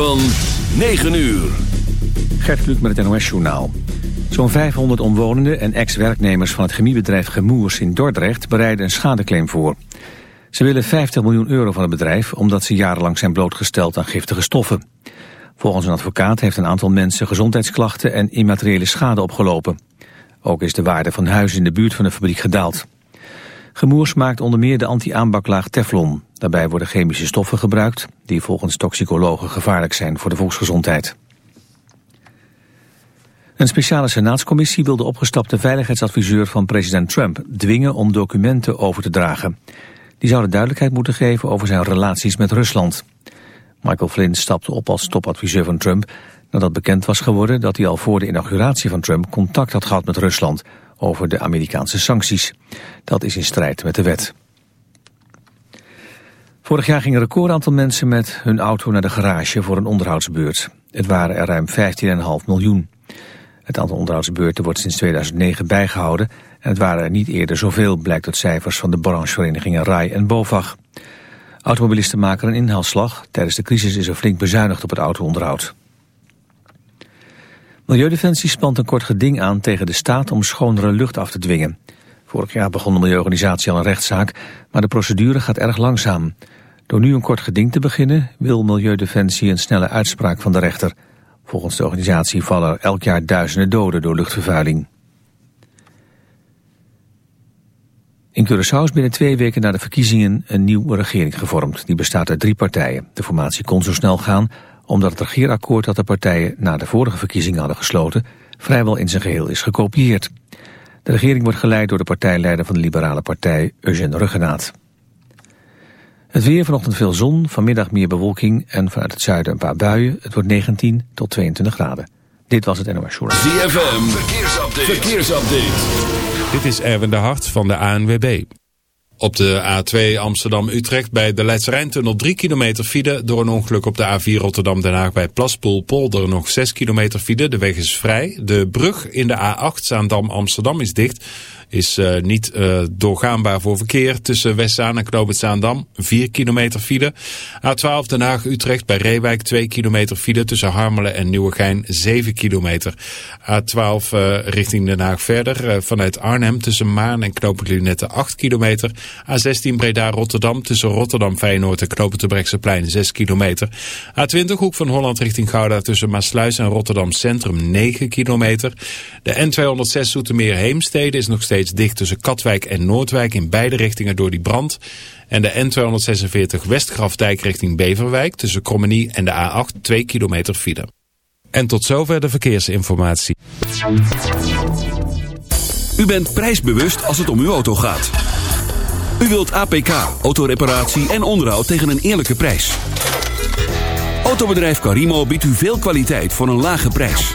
Van 9 uur. Gert Kluk met het NOS-journaal. Zo'n 500 omwonenden en ex-werknemers van het chemiebedrijf Gemoers in Dordrecht bereiden een schadeclaim voor. Ze willen 50 miljoen euro van het bedrijf omdat ze jarenlang zijn blootgesteld aan giftige stoffen. Volgens een advocaat heeft een aantal mensen gezondheidsklachten en immateriële schade opgelopen. Ook is de waarde van huizen in de buurt van de fabriek gedaald. Gemoers maakt onder meer de anti-aanbaklaag Teflon. Daarbij worden chemische stoffen gebruikt die volgens toxicologen gevaarlijk zijn voor de volksgezondheid. Een speciale senaatscommissie wil de opgestapte veiligheidsadviseur van president Trump dwingen om documenten over te dragen. Die zouden duidelijkheid moeten geven over zijn relaties met Rusland. Michael Flynn stapte op als topadviseur van Trump nadat bekend was geworden dat hij al voor de inauguratie van Trump contact had gehad met Rusland over de Amerikaanse sancties. Dat is in strijd met de wet. Vorig jaar ging een record aantal mensen met hun auto naar de garage voor een onderhoudsbeurt. Het waren er ruim 15,5 miljoen. Het aantal onderhoudsbeurten wordt sinds 2009 bijgehouden... en het waren er niet eerder zoveel, blijkt uit cijfers van de brancheverenigingen RAI en BOVAG. Automobilisten maken een inhaalslag. Tijdens de crisis is er flink bezuinigd op het autoonderhoud. Milieudefensie spant een kort geding aan tegen de staat om schonere lucht af te dwingen. Vorig jaar begon de milieuorganisatie al een rechtszaak, maar de procedure gaat erg langzaam. Door nu een kort geding te beginnen wil Milieudefensie een snelle uitspraak van de rechter. Volgens de organisatie vallen er elk jaar duizenden doden door luchtvervuiling. In Curaçao is binnen twee weken na de verkiezingen een nieuwe regering gevormd. Die bestaat uit drie partijen. De formatie kon zo snel gaan omdat het regeerakkoord dat de partijen na de vorige verkiezingen hadden gesloten vrijwel in zijn geheel is gekopieerd. De regering wordt geleid door de partijleider van de Liberale Partij, Eugène Ruggenaat. Het weer vanochtend veel zon, vanmiddag meer bewolking en vanuit het zuiden een paar buien. Het wordt 19 tot 22 graden. Dit was het NOS Journal. ZFM, verkeersupdate. verkeersupdate. Dit is Erwin de Hart van de ANWB. Op de A2 Amsterdam-Utrecht bij de Leidserijntunnel 3 kilometer file. Door een ongeluk op de A4 Rotterdam-Den Haag bij Plaspoel-Polder nog 6 kilometer file. De weg is vrij. De brug in de A8 Zaandam-Amsterdam is dicht is uh, niet uh, doorgaanbaar voor verkeer tussen Westzaan en Knoopend Zaandam. 4 kilometer file. A12 Den Haag-Utrecht bij Reewijk 2 kilometer file tussen Harmelen en Nieuwegein 7 kilometer. A12 uh, richting Den Haag verder vanuit Arnhem tussen Maan en Knoopend Lunette 8 kilometer. A16 Breda-Rotterdam tussen Rotterdam Feyenoord en Knoopend Brechtseplein 6 kilometer. A20 Hoek van Holland richting Gouda tussen Maasluis en Rotterdam Centrum 9 kilometer. De N206 Zoetermeer Heemstede is nog steeds dicht tussen Katwijk en Noordwijk in beide richtingen door die brand. En de N246 Westgrafdijk richting Beverwijk tussen Krommenie en de A8 2 kilometer file. En tot zover de verkeersinformatie. U bent prijsbewust als het om uw auto gaat. U wilt APK, autoreparatie en onderhoud tegen een eerlijke prijs. Autobedrijf Carimo biedt u veel kwaliteit voor een lage prijs.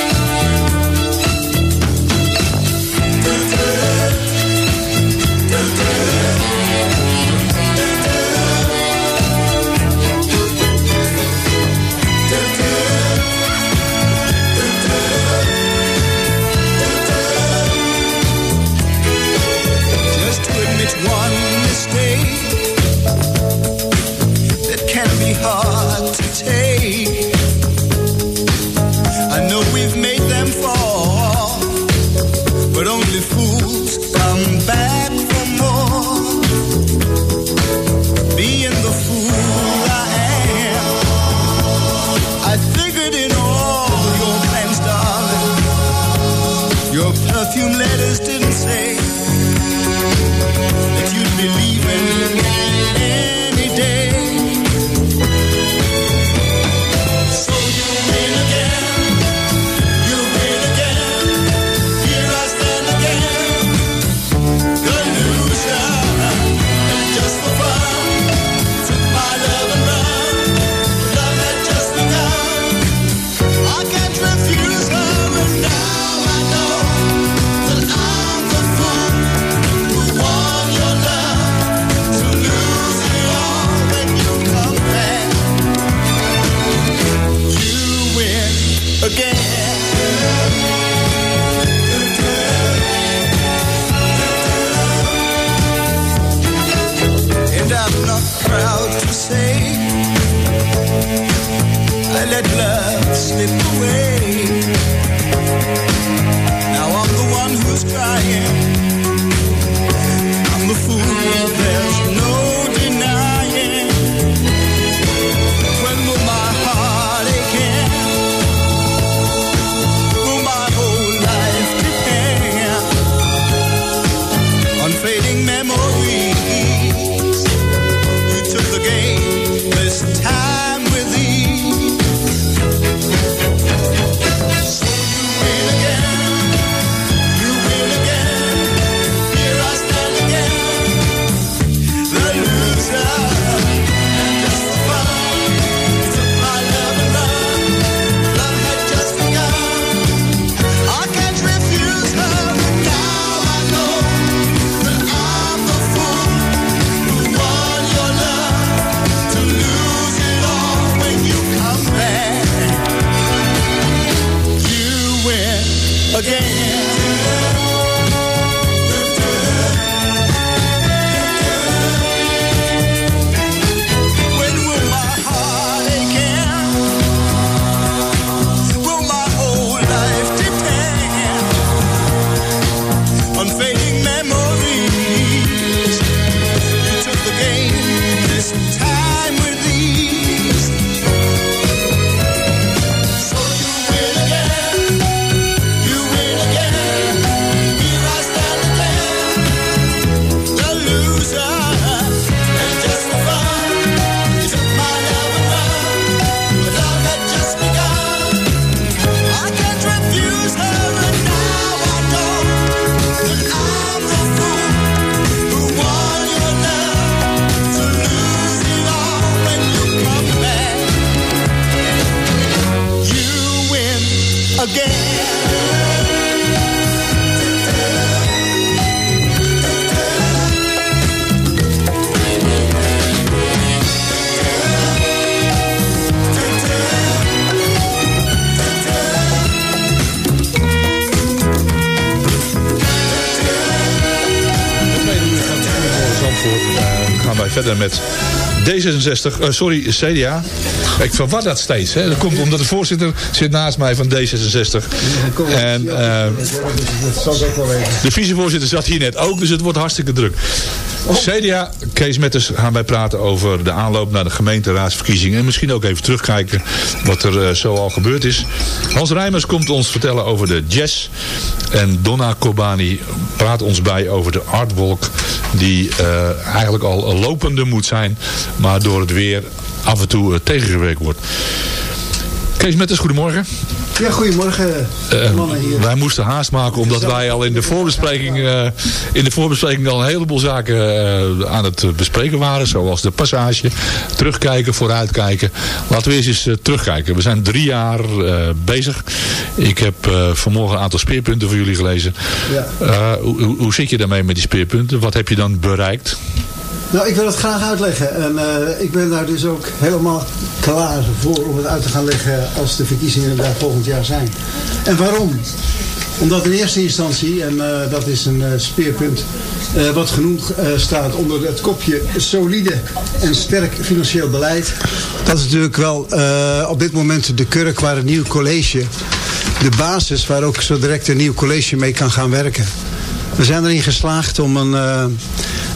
D66, eh, sorry, CDA. Ik verwar dat steeds. Hè. Dat komt omdat de voorzitter zit naast mij van D66. En eh, de vicevoorzitter zat hier net ook, dus het wordt hartstikke druk. CDA, Kees Metters, gaan wij praten over de aanloop naar de gemeenteraadsverkiezingen. En misschien ook even terugkijken wat er eh, zo al gebeurd is. Hans Rijmers komt ons vertellen over de jazz. En Donna Kobani praat ons bij over de artwolk. Die eh, eigenlijk al lopende moet zijn. Maar door het weer af en toe eh, tegengewerkt wordt. Kees Metters, goedemorgen. Ja, goedemorgen, Eh, mannen hier. wij moesten haast maken omdat wij al in de voorbespreking, eh, in de voorbespreking al een heleboel zaken eh, aan het bespreken waren. Zoals de passage, terugkijken, vooruitkijken. Laten we eerst eens terugkijken. We zijn drie jaar bezig. Ik heb vanmorgen een aantal speerpunten voor jullie gelezen. Ja. Hoe- hoe zit je daarmee met die speerpunten? Wat heb je dan bereikt? Nou, ik wil het graag uitleggen. En eh, ik ben daar dus ook helemaal klaar voor om het uit te gaan leggen als de verkiezingen daar volgend jaar zijn. En waarom? Omdat in eerste instantie, en eh, dat is een eh, speerpunt wat genoemd staat onder het kopje solide en sterk financieel beleid. Dat is natuurlijk wel op dit moment de kurk waar het nieuw college, de basis waar ook zo direct een nieuw college mee kan gaan werken. We zijn erin geslaagd om een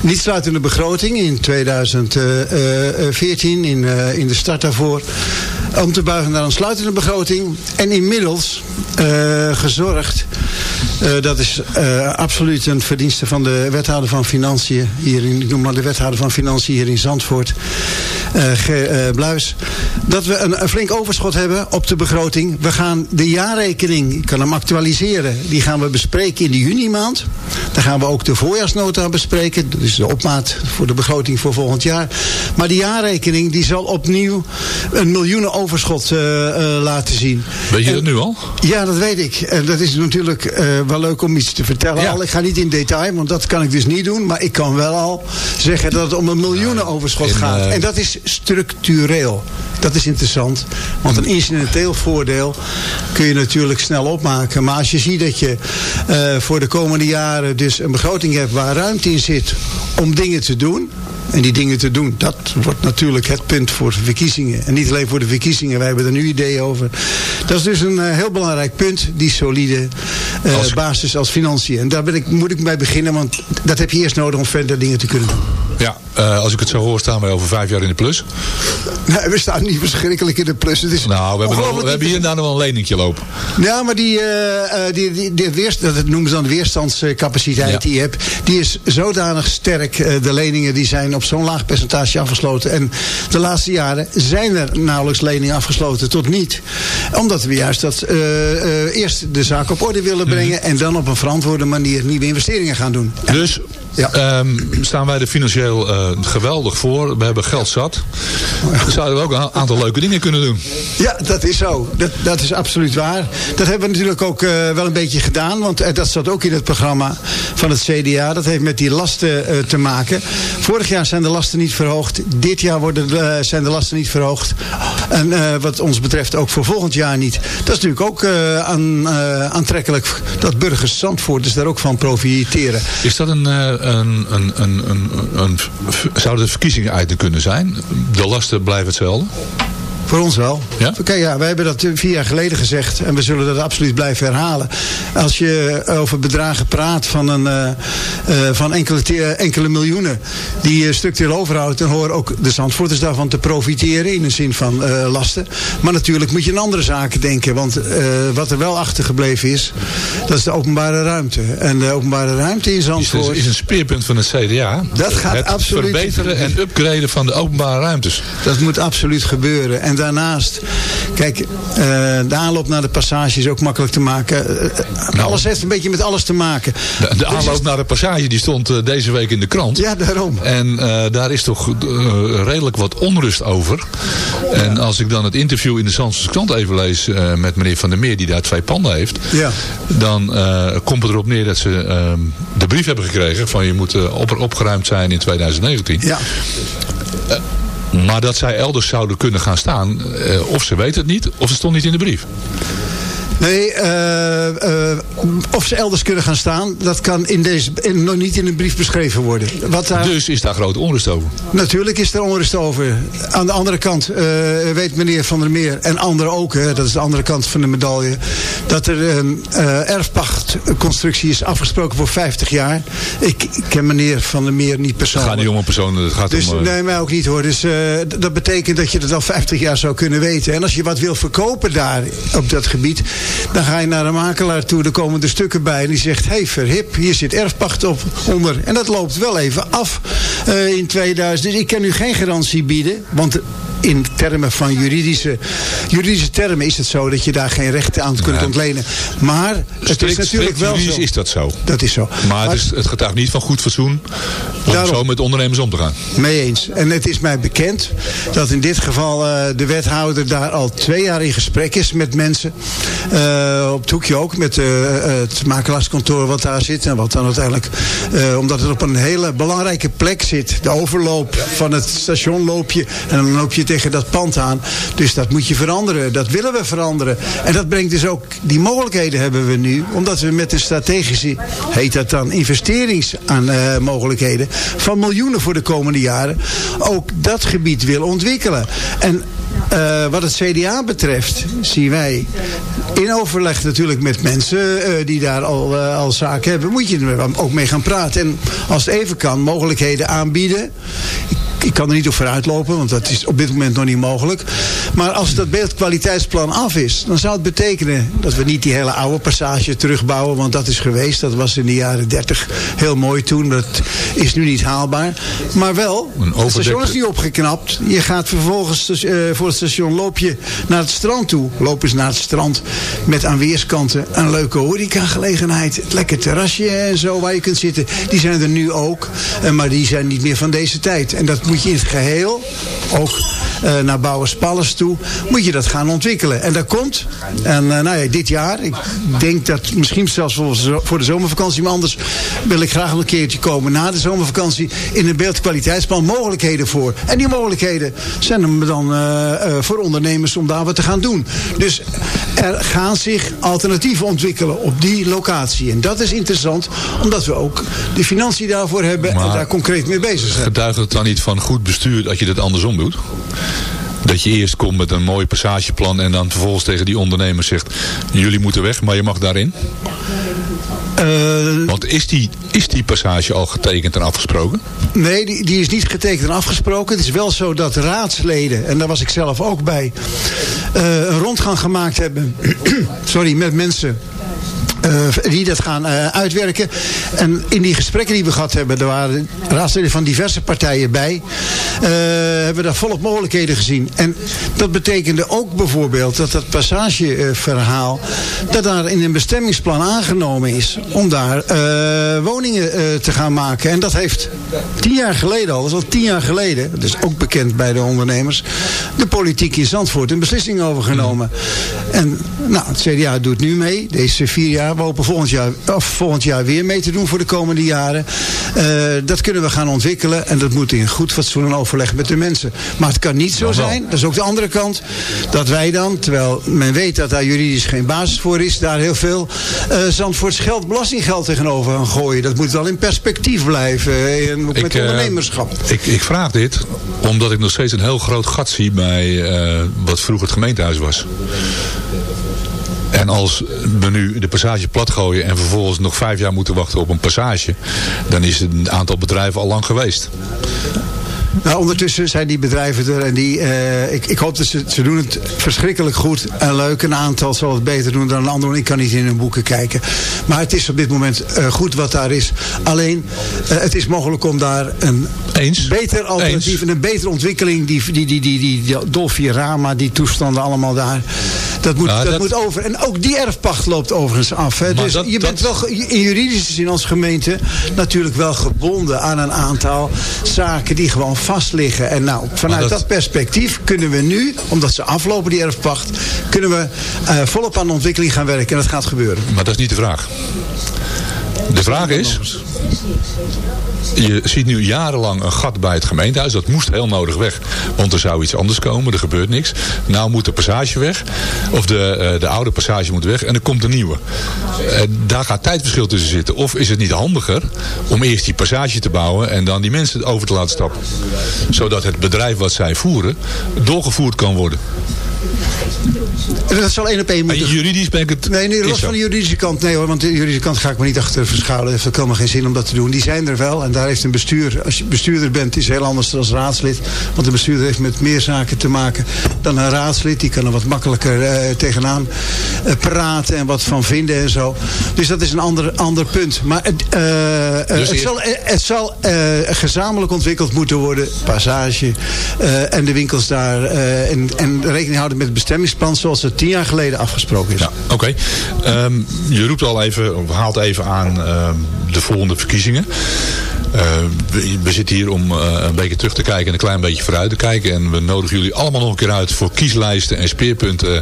niet sluitende begroting in 2014, in, eh, in de start daarvoor, om te buigen naar een sluitende begroting. En inmiddels eh, gezorgd, eh, dat is eh, absoluut een verdienste van de wethouder van Financiën, hier in, ik noem maar de wethouder van Financiën hier in Zandvoort, eh, Bluis, dat we een, een flink overschot hebben op de begroting. We gaan de jaarrekening, ik kan hem actualiseren, die gaan we bespreken in de juni maand. Dan gaan we ook de voorjaarsnota bespreken. Dat is de opmaat voor de begroting voor volgend jaar. Maar die jaarrekening die zal opnieuw een miljoenen overschot eh, laten zien. Weet je En- dat nu al? ja, dat weet ik. En dat is natuurlijk wel leuk om iets te vertellen. Ja. Al, ik ga niet in detail, want dat kan ik dus niet doen. Maar ik kan wel al zeggen dat het om een miljoenenoverschot in, gaat. eh, En dat is structureel. Dat is interessant. Want een incidenteel voordeel kun je natuurlijk snel opmaken. Maar als je ziet dat je eh, voor de komende jaren dus een begroting hebt waar ruimte in zit om dingen te doen. En die dingen te doen, dat wordt natuurlijk het punt voor de verkiezingen. En niet alleen voor de verkiezingen, wij hebben er nu ideeën over. Dat is dus een eh, heel belangrijk punt, die solide eh, Als- basis als financiën. En daar ben ik, moet ik mee beginnen, want dat heb je eerst nodig om verder dingen te kunnen doen. Ja, eh, als ik het zo hoor, staan wij over vijf jaar in de plus. Nee, we staan niet verschrikkelijk in de plus. Het is Nou, we hebben, nog- we hebben hier daar nog wel een leningje lopen. Ja, maar die, eh, die, die, die weerst, dat noemen ze dan de weerstandscapaciteit Ja. die je hebt. Die is zodanig sterk. de leningen die zijn op zo'n laag percentage afgesloten. En de laatste jaren zijn er nauwelijks leningen afgesloten tot niet. Omdat we juist dat eerst de zaak op orde willen brengen. En dan op een verantwoorde manier nieuwe investeringen gaan doen. Dus Ja. ehm, staan wij er financieel eh, geweldig voor. We hebben geld zat. Zouden we ook een aantal leuke dingen kunnen doen. Ja, dat is zo. Dat, dat is absoluut waar. Dat hebben we natuurlijk ook eh, wel een beetje gedaan. Want eh, dat zat ook in het programma van het CDA. Dat heeft met die lasten te maken. Vorig jaar zijn de lasten niet verhoogd. Dit jaar worden, de- zijn de lasten niet verhoogd. En wat ons betreft ook voor volgend jaar niet. Dat is natuurlijk ook aan, aantrekkelijk. Dat burgers Zandvoorters daar ook van profiteren. Is dat een, een, een, een, een, een, zouden de verkiezingen uit kunnen zijn? De lasten blijven hetzelfde? Voor ons wel. Ja? Kijk, ja, wij hebben dat eh, vier jaar geleden gezegd. En we zullen dat absoluut blijven herhalen. Als je over bedragen praat van, een, eh, eh, van enkele, enkele miljoenen. Die je structureel overhoudt. Dan horen ook de Zandvoorters daarvan te profiteren. In de zin van eh, lasten. Maar natuurlijk moet je aan andere zaken denken. Want eh, wat er wel achtergebleven is. Dat is de openbare ruimte. En de openbare ruimte in Is, Zandvoort. is een speerpunt van het CDA. Dat gaat het absoluut- verbeteren en upgraden van de openbare ruimtes. Dat moet absoluut gebeuren. En daarnaast, kijk, eh, de aanloop naar de passage is ook makkelijk te maken. Eh, Nou. alles heeft een beetje met alles te maken. De, de aanloop naar de passage die stond eh, deze week in de krant. Ja, daarom. En daar is toch redelijk wat onrust over. En als ik dan het interview in de Zandvoortse krant even lees met meneer Van der Meer die daar twee panden heeft. Ja. Dan komt het erop neer dat ze de brief hebben gekregen van je moet op, opgeruimd zijn in 2019. Ja. Maar dat zij elders zouden kunnen gaan staan, eh, of ze weten het niet, of het stond niet in de brief. Nee, eh, eh, of ze elders kunnen gaan staan, dat kan in deze, in, nog niet in een brief beschreven worden. Wat daar, Dus is daar grote onrust over. Natuurlijk is er onrust over. Aan de andere kant eh, weet meneer Van der Meer en anderen ook, hè, dat is de andere kant van de medaille, dat er een erfpachtconstructie is afgesproken voor 50 jaar. Ik, ik ken meneer Van der Meer niet Het persoonlijk. gaat niet om een persoon, het gaat Dus om... nee, mij ook niet hoor. Dus dat betekent dat je dat al 50 jaar zou kunnen weten. En als je wat wil verkopen daar op dat gebied, dan ga je naar een makelaar toe. Er komen er stukken bij en die zegt: hey, verhip, hier zit erfpacht op onder. En dat loopt wel even af eh, in 2000. Dus ik kan u geen garantie bieden, want. In termen van juridische, juridische termen is het zo dat je daar geen rechten aan kunt ontlenen. Maar het strikt, is natuurlijk wel juridisch zo. is dat zo. Dat is zo. Maar het, is, het getuigt niet van goed fatsoen om Daarom. zo met ondernemers om te gaan. Mee eens. En het is mij bekend dat in dit geval eh, de wethouder daar al twee jaar in gesprek is met mensen. Eh, op het hoekje ook met eh, het makelaarskantoor wat daar zit. En wat dan uiteindelijk, omdat het op een hele belangrijke plek zit. De overloop van het station loop je en dan loop je tegen dat pand aan. Dus dat moet je veranderen. Dat willen we veranderen. En dat brengt dus ook, die mogelijkheden hebben we nu. Omdat we met een strategische, heet dat dan, investeringsmogelijkheden van miljoenen voor de komende jaren ook dat gebied willen ontwikkelen. En eh, wat het CDA betreft zien wij in overleg natuurlijk met mensen eh, die daar al, eh, al zaken hebben, moet je er ook mee gaan praten. En als het even kan, mogelijkheden aanbieden. Ik, kan er niet op vooruit lopen, want dat is op dit moment nog niet mogelijk. Maar als dat beeldkwaliteitsplan af is, dan zou het betekenen dat we niet die hele oude passage terugbouwen. Want dat is geweest, dat was in de jaren 30 heel mooi toen. Dat is nu niet haalbaar. Maar wel, het station is niet opgeknapt. Je gaat vervolgens eh, voor het station loop je naar het strand toe. Loop eens naar het strand met aan weerskanten een leuke horecagelegenheid. Het lekker terrasje en zo waar je kunt zitten. Die zijn er nu ook. eh, maar die zijn niet meer van deze tijd. En dat moet je in het geheel ook eh, naar Bouwers Palace toe, moet je dat gaan ontwikkelen. En dat komt. En eh, nou ja, dit jaar, ik denk dat misschien zelfs voor, de zomervakantie, maar anders wil ik graag nog een keertje komen na de zomervakantie in een beeldkwaliteitsplan mogelijkheden voor. En die mogelijkheden zijn er dan eh, voor ondernemers om daar wat te gaan doen. Dus er gaan zich alternatieven ontwikkelen op die locatie. En dat is interessant, omdat we ook de financiën daarvoor hebben en daar concreet mee bezig zijn. Getuigt het dan niet van goed bestuur dat je dit andersom doet? Dat je eerst komt met een mooi passageplan en dan vervolgens tegen die ondernemers zegt... jullie moeten weg, maar je mag daarin. Eh, Want is die, is die passage al getekend en afgesproken? Nee, die, die is niet getekend en afgesproken. Het is wel zo dat raadsleden, en daar was ik zelf ook bij, eh, een rondgang gemaakt hebben. sorry, met mensen. Eh, die dat gaan eh, uitwerken. En in die gesprekken die we gehad hebben, er waren raadsleden van diverse partijen bij. eh, hebben we daar volop mogelijkheden gezien. En dat betekende ook bijvoorbeeld dat dat passageverhaal, dat daar in een bestemmingsplan aangenomen is om daar woningen te gaan maken. En dat heeft tien jaar geleden al, dat is al tien jaar geleden, dat is ook bekend bij de ondernemers, de politiek in Zandvoort een beslissing over genomen. En nou, het CDA doet nu mee, deze vier jaar. We hopen volgend jaar, of volgend jaar weer mee te doen voor de komende jaren. Eh, dat kunnen we gaan ontwikkelen en dat moet in goed fatsoen en overleg met de mensen. Maar het kan niet zo zijn, dat is ook de andere kant, dat wij dan, terwijl men weet dat daar juridisch geen basis voor is, daar heel veel eh Zandvoorts geld, belastinggeld tegenover gaan gooien. Dat moet wel in perspectief blijven, eh, en ook met ondernemerschap. ik, ik vraag dit omdat ik nog steeds een heel groot gat zie bij wat vroeger het gemeentehuis was. En als we nu de passage plat gooien en vervolgens nog vijf jaar moeten wachten op een passage, dan is het een aantal bedrijven al lang geweest. Nou, ondertussen zijn die bedrijven er en die, eh, ik, ik hoop dat ze, ze doen het verschrikkelijk goed en leuk. Een aantal zal het beter doen dan een ander, want ik kan niet in hun boeken kijken. Maar het is op dit moment eh, goed wat daar is. Alleen, eh, het is mogelijk om daar een Eens. beter alternatief Eens. en een betere ontwikkeling, die, die, die, die, die, die Dolfirama, die toestanden allemaal daar, dat moet, Nou, dat, dat- moet over. En ook die erfpacht loopt overigens af. Hè. Dus dat- je bent wel in juridische zin als gemeente natuurlijk wel gebonden aan een aantal zaken die gewoon vast liggen. En nou, vanuit dat- perspectief kunnen we nu, omdat ze aflopen die erfpacht, kunnen we eh, volop aan de ontwikkeling gaan werken. En dat gaat gebeuren. Maar dat is niet de vraag. De vraag is, je ziet nu jarenlang een gat bij het gemeentehuis. Dat moest heel nodig weg, want er zou iets anders komen. Er gebeurt niks. Nou moet de passage weg, of de, eh, de oude passage moet weg en er komt een nieuwe. Eh, daar gaat tijdverschil tussen zitten. Of is het niet handiger om eerst die passage te bouwen en dan die mensen over te laten stappen? Zodat het bedrijf wat zij voeren doorgevoerd kan worden. Dat zal één op één moeten juridisch ben ik het... Nee, nee, los van de juridische kant. Nee hoor, want de juridische kant ga ik me niet achter verschuilen. Het heeft helemaal geen zin om dat te doen. Die zijn er wel. En daar heeft een bestuur, als je bestuurder bent, is heel anders dan als raadslid. Want een bestuurder heeft met meer zaken te maken dan een raadslid. Die kan er wat makkelijker eh, tegenaan eh, praten en wat van vinden en zo. Dus dat is een ander, ander punt. Maar het, eh, eh, Dus het zal, het zal eh, gezamenlijk ontwikkeld moeten worden. Passage eh, en de winkels daar. eh, en, en rekening houden met het bestemmingsplan zoals het tien jaar geleden afgesproken is. Ja, oké. Ehm, je roept al even, of haalt even aan ehm, de volgende verkiezingen. Eh, we, we zitten hier om eh, een beetje terug te kijken en een klein beetje vooruit te kijken. En we nodigen jullie allemaal nog een keer uit voor kieslijsten en speerpunten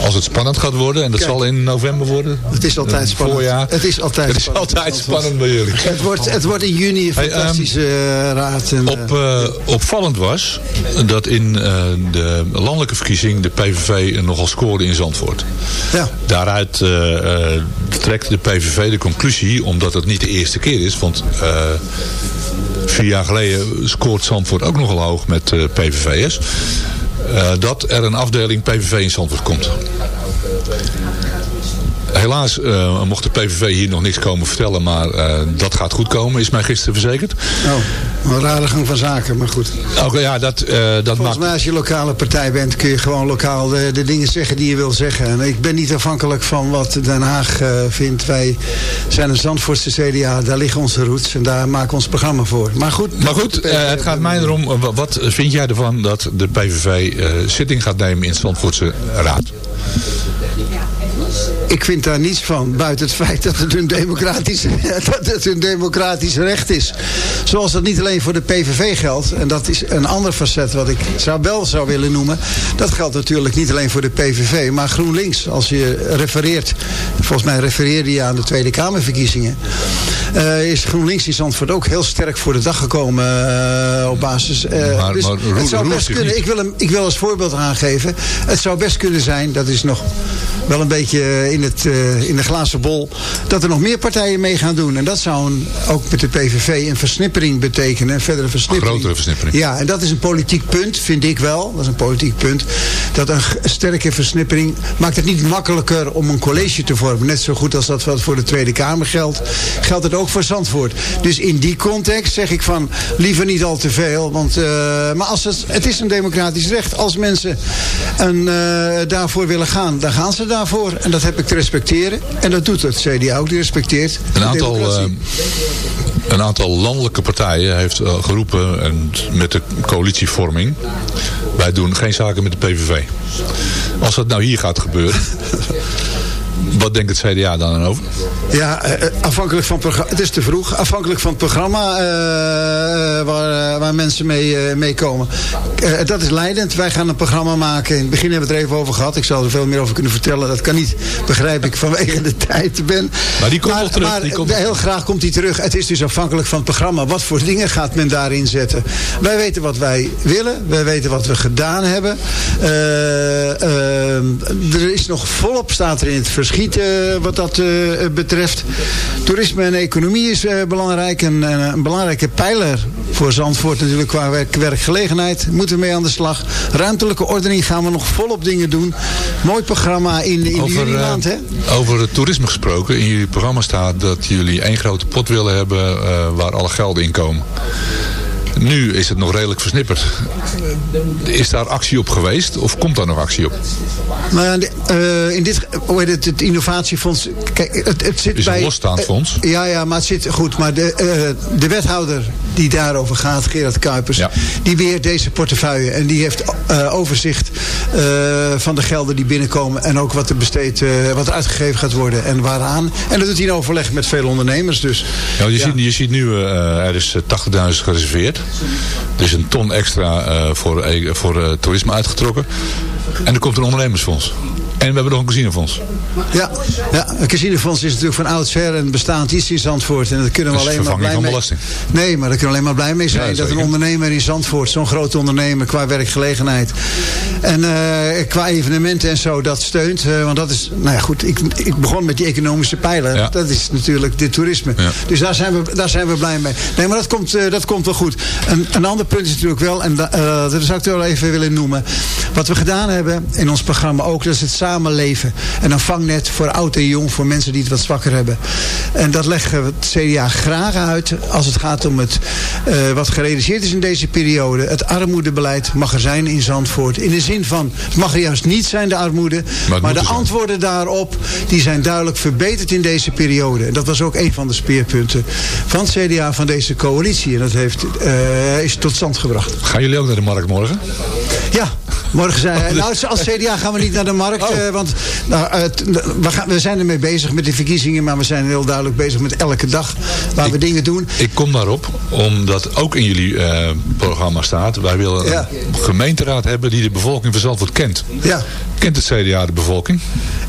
als het spannend gaat worden. En dat Kijk. zal in november worden. Het is altijd spannend. Voorjaar. Het is altijd Het is spannend. altijd spannend bij jullie. Het wordt, het wordt in juni een Hey, fantastische eh, raad. En, Op, eh, opvallend was dat in eh, de landelijke verkiezing de PVV nogal scoorde in Zandvoort. ja. Daaruit eh, eh, trekt de PVV de conclusie, omdat het niet de eerste keer is, want eh, vier jaar geleden scoort Zandvoort ook nogal hoog met eh, PVV'ers, eh, dat er een afdeling PVV in Zandvoort komt. Helaas eh, mocht de PVV hier nog niks komen vertellen, maar eh, dat gaat goed komen, is mij gisteren verzekerd. Oh, een rare gang van zaken, maar goed. Oké, ja, dat, eh, dat Volgens maakt... mij als je lokale partij bent kun je gewoon lokaal de, de dingen zeggen die je wil zeggen. En ik ben niet afhankelijk van wat Den Haag eh, vindt. Wij zijn een Zandvoortse CDA, daar liggen onze roots en daar maken we ons programma voor. Maar goed. Maar goed, eh, het gaat mij erom, wa- wat vind jij ervan dat de PVV eh, zitting gaat nemen in de Zandvoortse Raad? Ik vind daar niets van. Buiten het feit dat het een democratisch, dat het een democratisch recht is. Zoals dat niet alleen voor de PVV geldt. En dat is een ander facet wat ik zou wel zou willen noemen. Dat geldt natuurlijk niet alleen voor de PVV. Maar GroenLinks, als je refereert. Volgens mij refereerde je aan de Tweede Kamerverkiezingen. eh, is GroenLinks in Zandvoort ook heel sterk voor de dag gekomen eh, op basis. eh, Maar- dus maar het zou best kunnen. Ik wil, hem, ik wil als voorbeeld aangeven. Het zou best kunnen zijn, dat is nog wel een beetje in, het, eh, in de glazen bol. Dat er nog meer partijen mee gaan doen. En dat zou een, ook met de PVV een versnippering betekenen. Een verdere versnippering. grotere versnippering. Ja, en dat is een politiek punt, vind ik wel. Dat is een politiek punt. Dat een sterke versnippering maakt het niet makkelijker om een college te vormen. Net zo goed als dat wat voor de Tweede Kamer geldt. Geldt het ook voor Zandvoort. Dus in die context zeg ik van liever niet al te veel. Want, eh, maar als het, het is een democratisch recht. Als mensen een, eh, daarvoor willen gaan, dan gaan ze daarvoor. En dat heb ik te respecteren. En dat doet het CDA ook. Die respecteert Een de aantal, democratie. eh, een aantal landelijke partijen heeft eh, geroepen en met de coalitievorming. Wij doen geen zaken met de PVV. Als dat nou hier gaat gebeuren. Wat denkt het CDA dan over? Ja, eh, afhankelijk van het programma. Het is te vroeg. Afhankelijk van het programma eh, eh, waar, eh, waar mensen mee, eh, mee komen. Eh, dat is leidend. Wij gaan een programma maken. In het begin hebben we het er even over gehad. Ik zal er veel meer over kunnen vertellen. Dat kan niet, begrijp ik, vanwege de tijd ben. Maar die komt terug, Maar die komt eh, heel graag komt die terug. Het is dus afhankelijk van het programma. Wat voor dingen gaat men daarin zetten? Wij weten wat wij willen. Wij weten wat we gedaan hebben. Eh, eh, er is nog volop, staat er in het verschiet eh, wat dat eh, betreft. Toerisme en economie is eh, belangrijk. En, en een belangrijke pijler voor Zandvoort natuurlijk qua werk, werkgelegenheid. Moeten we mee aan de slag. Ruimtelijke ordening gaan we nog volop dingen doen. Mooi programma in, in Over, jullie eh, maand, hè? over het toerisme gesproken. In jullie programma staat dat jullie één grote pot willen hebben eh, waar alle gelden in komen. Nu is het nog redelijk versnipperd. Is daar actie op geweest of komt daar nog actie op? Maar eh, in dit, hoe heet het, het innovatiefonds, kijk, het, het zit Is een bij... losstaand eh, fonds? ja, ja, maar het zit goed. Maar de, eh, de wethouder die daarover gaat, Gerard Kuipers, Ja. die beheert deze portefeuille. En die heeft eh, overzicht eh, van de gelden die binnenkomen en ook wat er besteed, eh, wat er uitgegeven gaat worden en waaraan. En dat doet hij in overleg met veel ondernemers. Dus Ja, je, Ja. Ziet, je ziet nu, er is eh, 80.000 gereserveerd. Er is een ton extra voor, voor toerisme uitgetrokken. En er komt een ondernemersfonds. En we hebben nog een casinefonds. Ja, ja, een casinefonds is natuurlijk van oudsher een bestaand iets in Zandvoort. En dat kunnen we alleen maar blij mee. belasting. Nee, maar daar kunnen we alleen maar blij mee zijn. Ja, dat een ondernemer in Zandvoort, zo'n groot ondernemer qua werkgelegenheid. En eh, qua evenementen en zo, dat steunt. Eh, want dat is, nou ja goed, ik, ik begon met die economische pijler. Ja. Dat is natuurlijk dit toerisme. Ja. Dus daar zijn, we, daar zijn we blij mee. Nee, maar dat komt, eh, dat komt wel goed. Een, een ander punt is natuurlijk wel, en da- dat zou ik wel even willen noemen. Wat we gedaan hebben in ons programma ook, dat is het samenleven. En een vangnet voor oud en jong, voor mensen die het wat zwakker hebben. En dat leggen we het CDA graag uit als het gaat om het, eh, wat gerealiseerd is in deze periode. Het armoedebeleid mag er zijn in Zandvoort. In de zin van, het mag er juist niet zijn, de armoede. Maar, de zijn. antwoorden daarop, die zijn duidelijk verbeterd in deze periode. En dat was ook een van de speerpunten van het CDA van deze coalitie. En dat heeft, eh, is tot stand gebracht. Gaan jullie ook naar de markt morgen? Ja, morgen zijn Nou, als CDA gaan we niet naar de markt. Oh. Eh, want nou, het- we, gaan, we zijn ermee bezig met de verkiezingen. Maar we zijn heel duidelijk bezig met elke dag waar we dingen doen. Ik kom daarop, omdat ook in jullie eh, programma staat... wij willen Ja. een gemeenteraad hebben die de bevolking van Zandvoort kent. Ja. Kent het CDA de bevolking?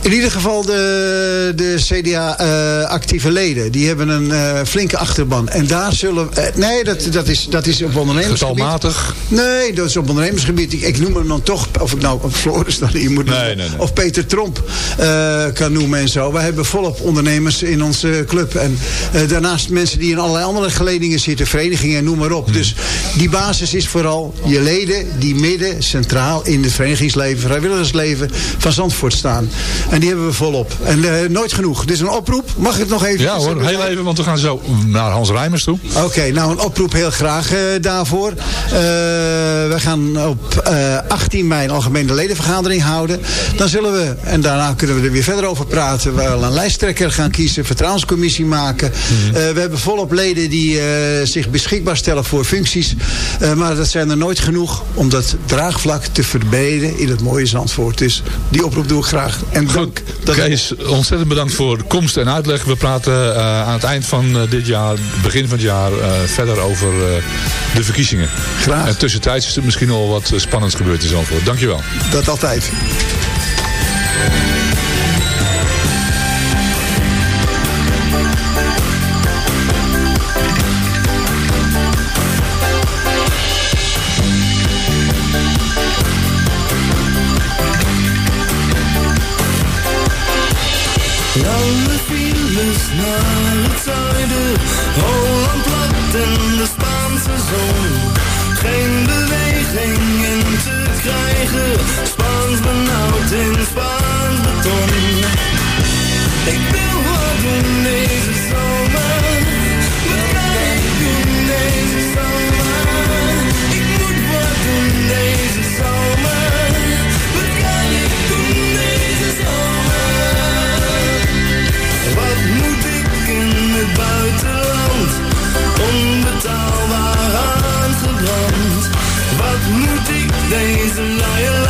In ieder geval de, de CDA-actieve leden. Die hebben een eh, flinke achterban. En daar zullen... eh, nee, dat, dat, is, dat is op ondernemersgebied. Getalmatig? Nee, dat is op ondernemersgebied. Ik, ik noem hem dan toch, of ik nou Floris dan hier moet Nee, noemen, nee, nee. of Peter Tromp eh, kan noemen en zo. Wij hebben volop ondernemers in onze club. En eh, daarnaast mensen die in allerlei andere geledingen zitten, verenigingen, noem maar Hmm. op. Dus die basis is vooral je leden die midden centraal in het verenigingsleven, vrijwilligersleven van Zandvoort staan. En die hebben we volop. En eh, nooit genoeg. Dus een oproep. Mag ik het nog even? Ja hoor, heel even, want we gaan zo naar Hans Rijmers toe. Oké, nou een oproep heel graag eh, daarvoor. Eh, we gaan op eh, 18 mei een algemene ledenvergadering houden. Dan zullen we, en daarna kunnen we er weer verder over praten... wel een lijsttrekker gaan kiezen, vertrouwenscommissie maken. Mhm. We hebben volop leden die zich beschikbaar stellen voor functies. Maar dat zijn er nooit genoeg om dat draagvlak te verbreden in het mooie Zandvoort. Dus die oproep doe ik graag. En dank dat Kees, ontzettend bedankt voor de komst en uitleg. We praten eh, aan het eind van eh, dit jaar, begin van het jaar, eh, verder over de verkiezingen. Graag. En tussentijds is er misschien al wat spannends gebeurd in Zandvoort. Dankjewel. dat altijd. reason now you're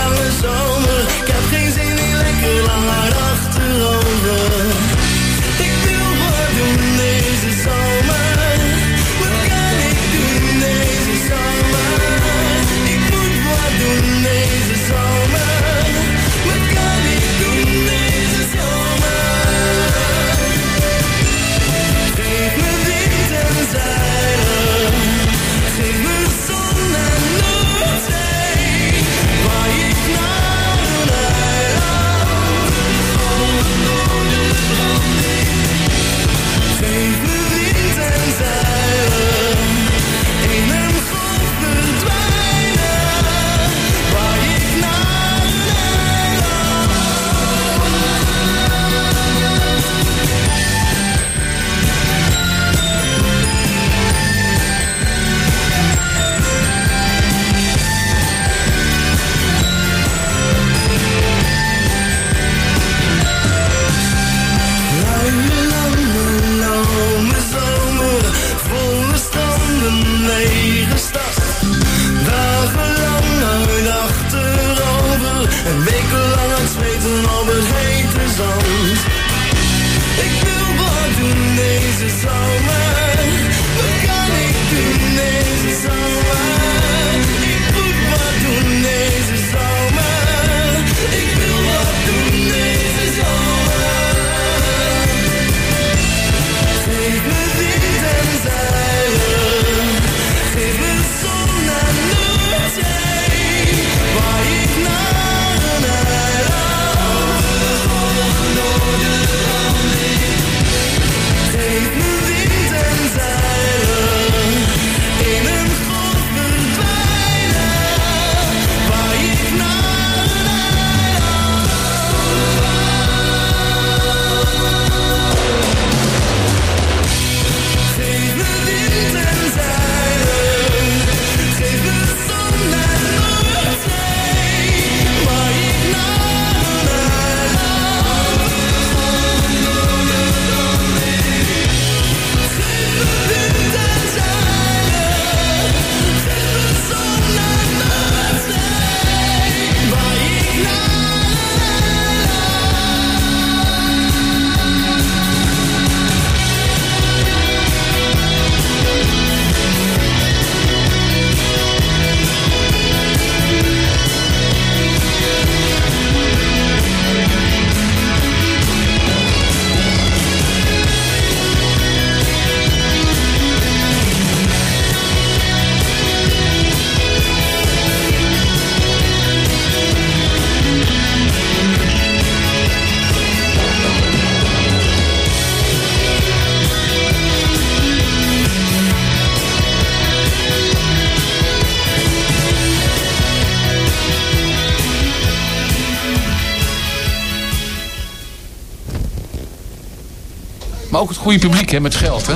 goede publiek hè, met geld. Hè?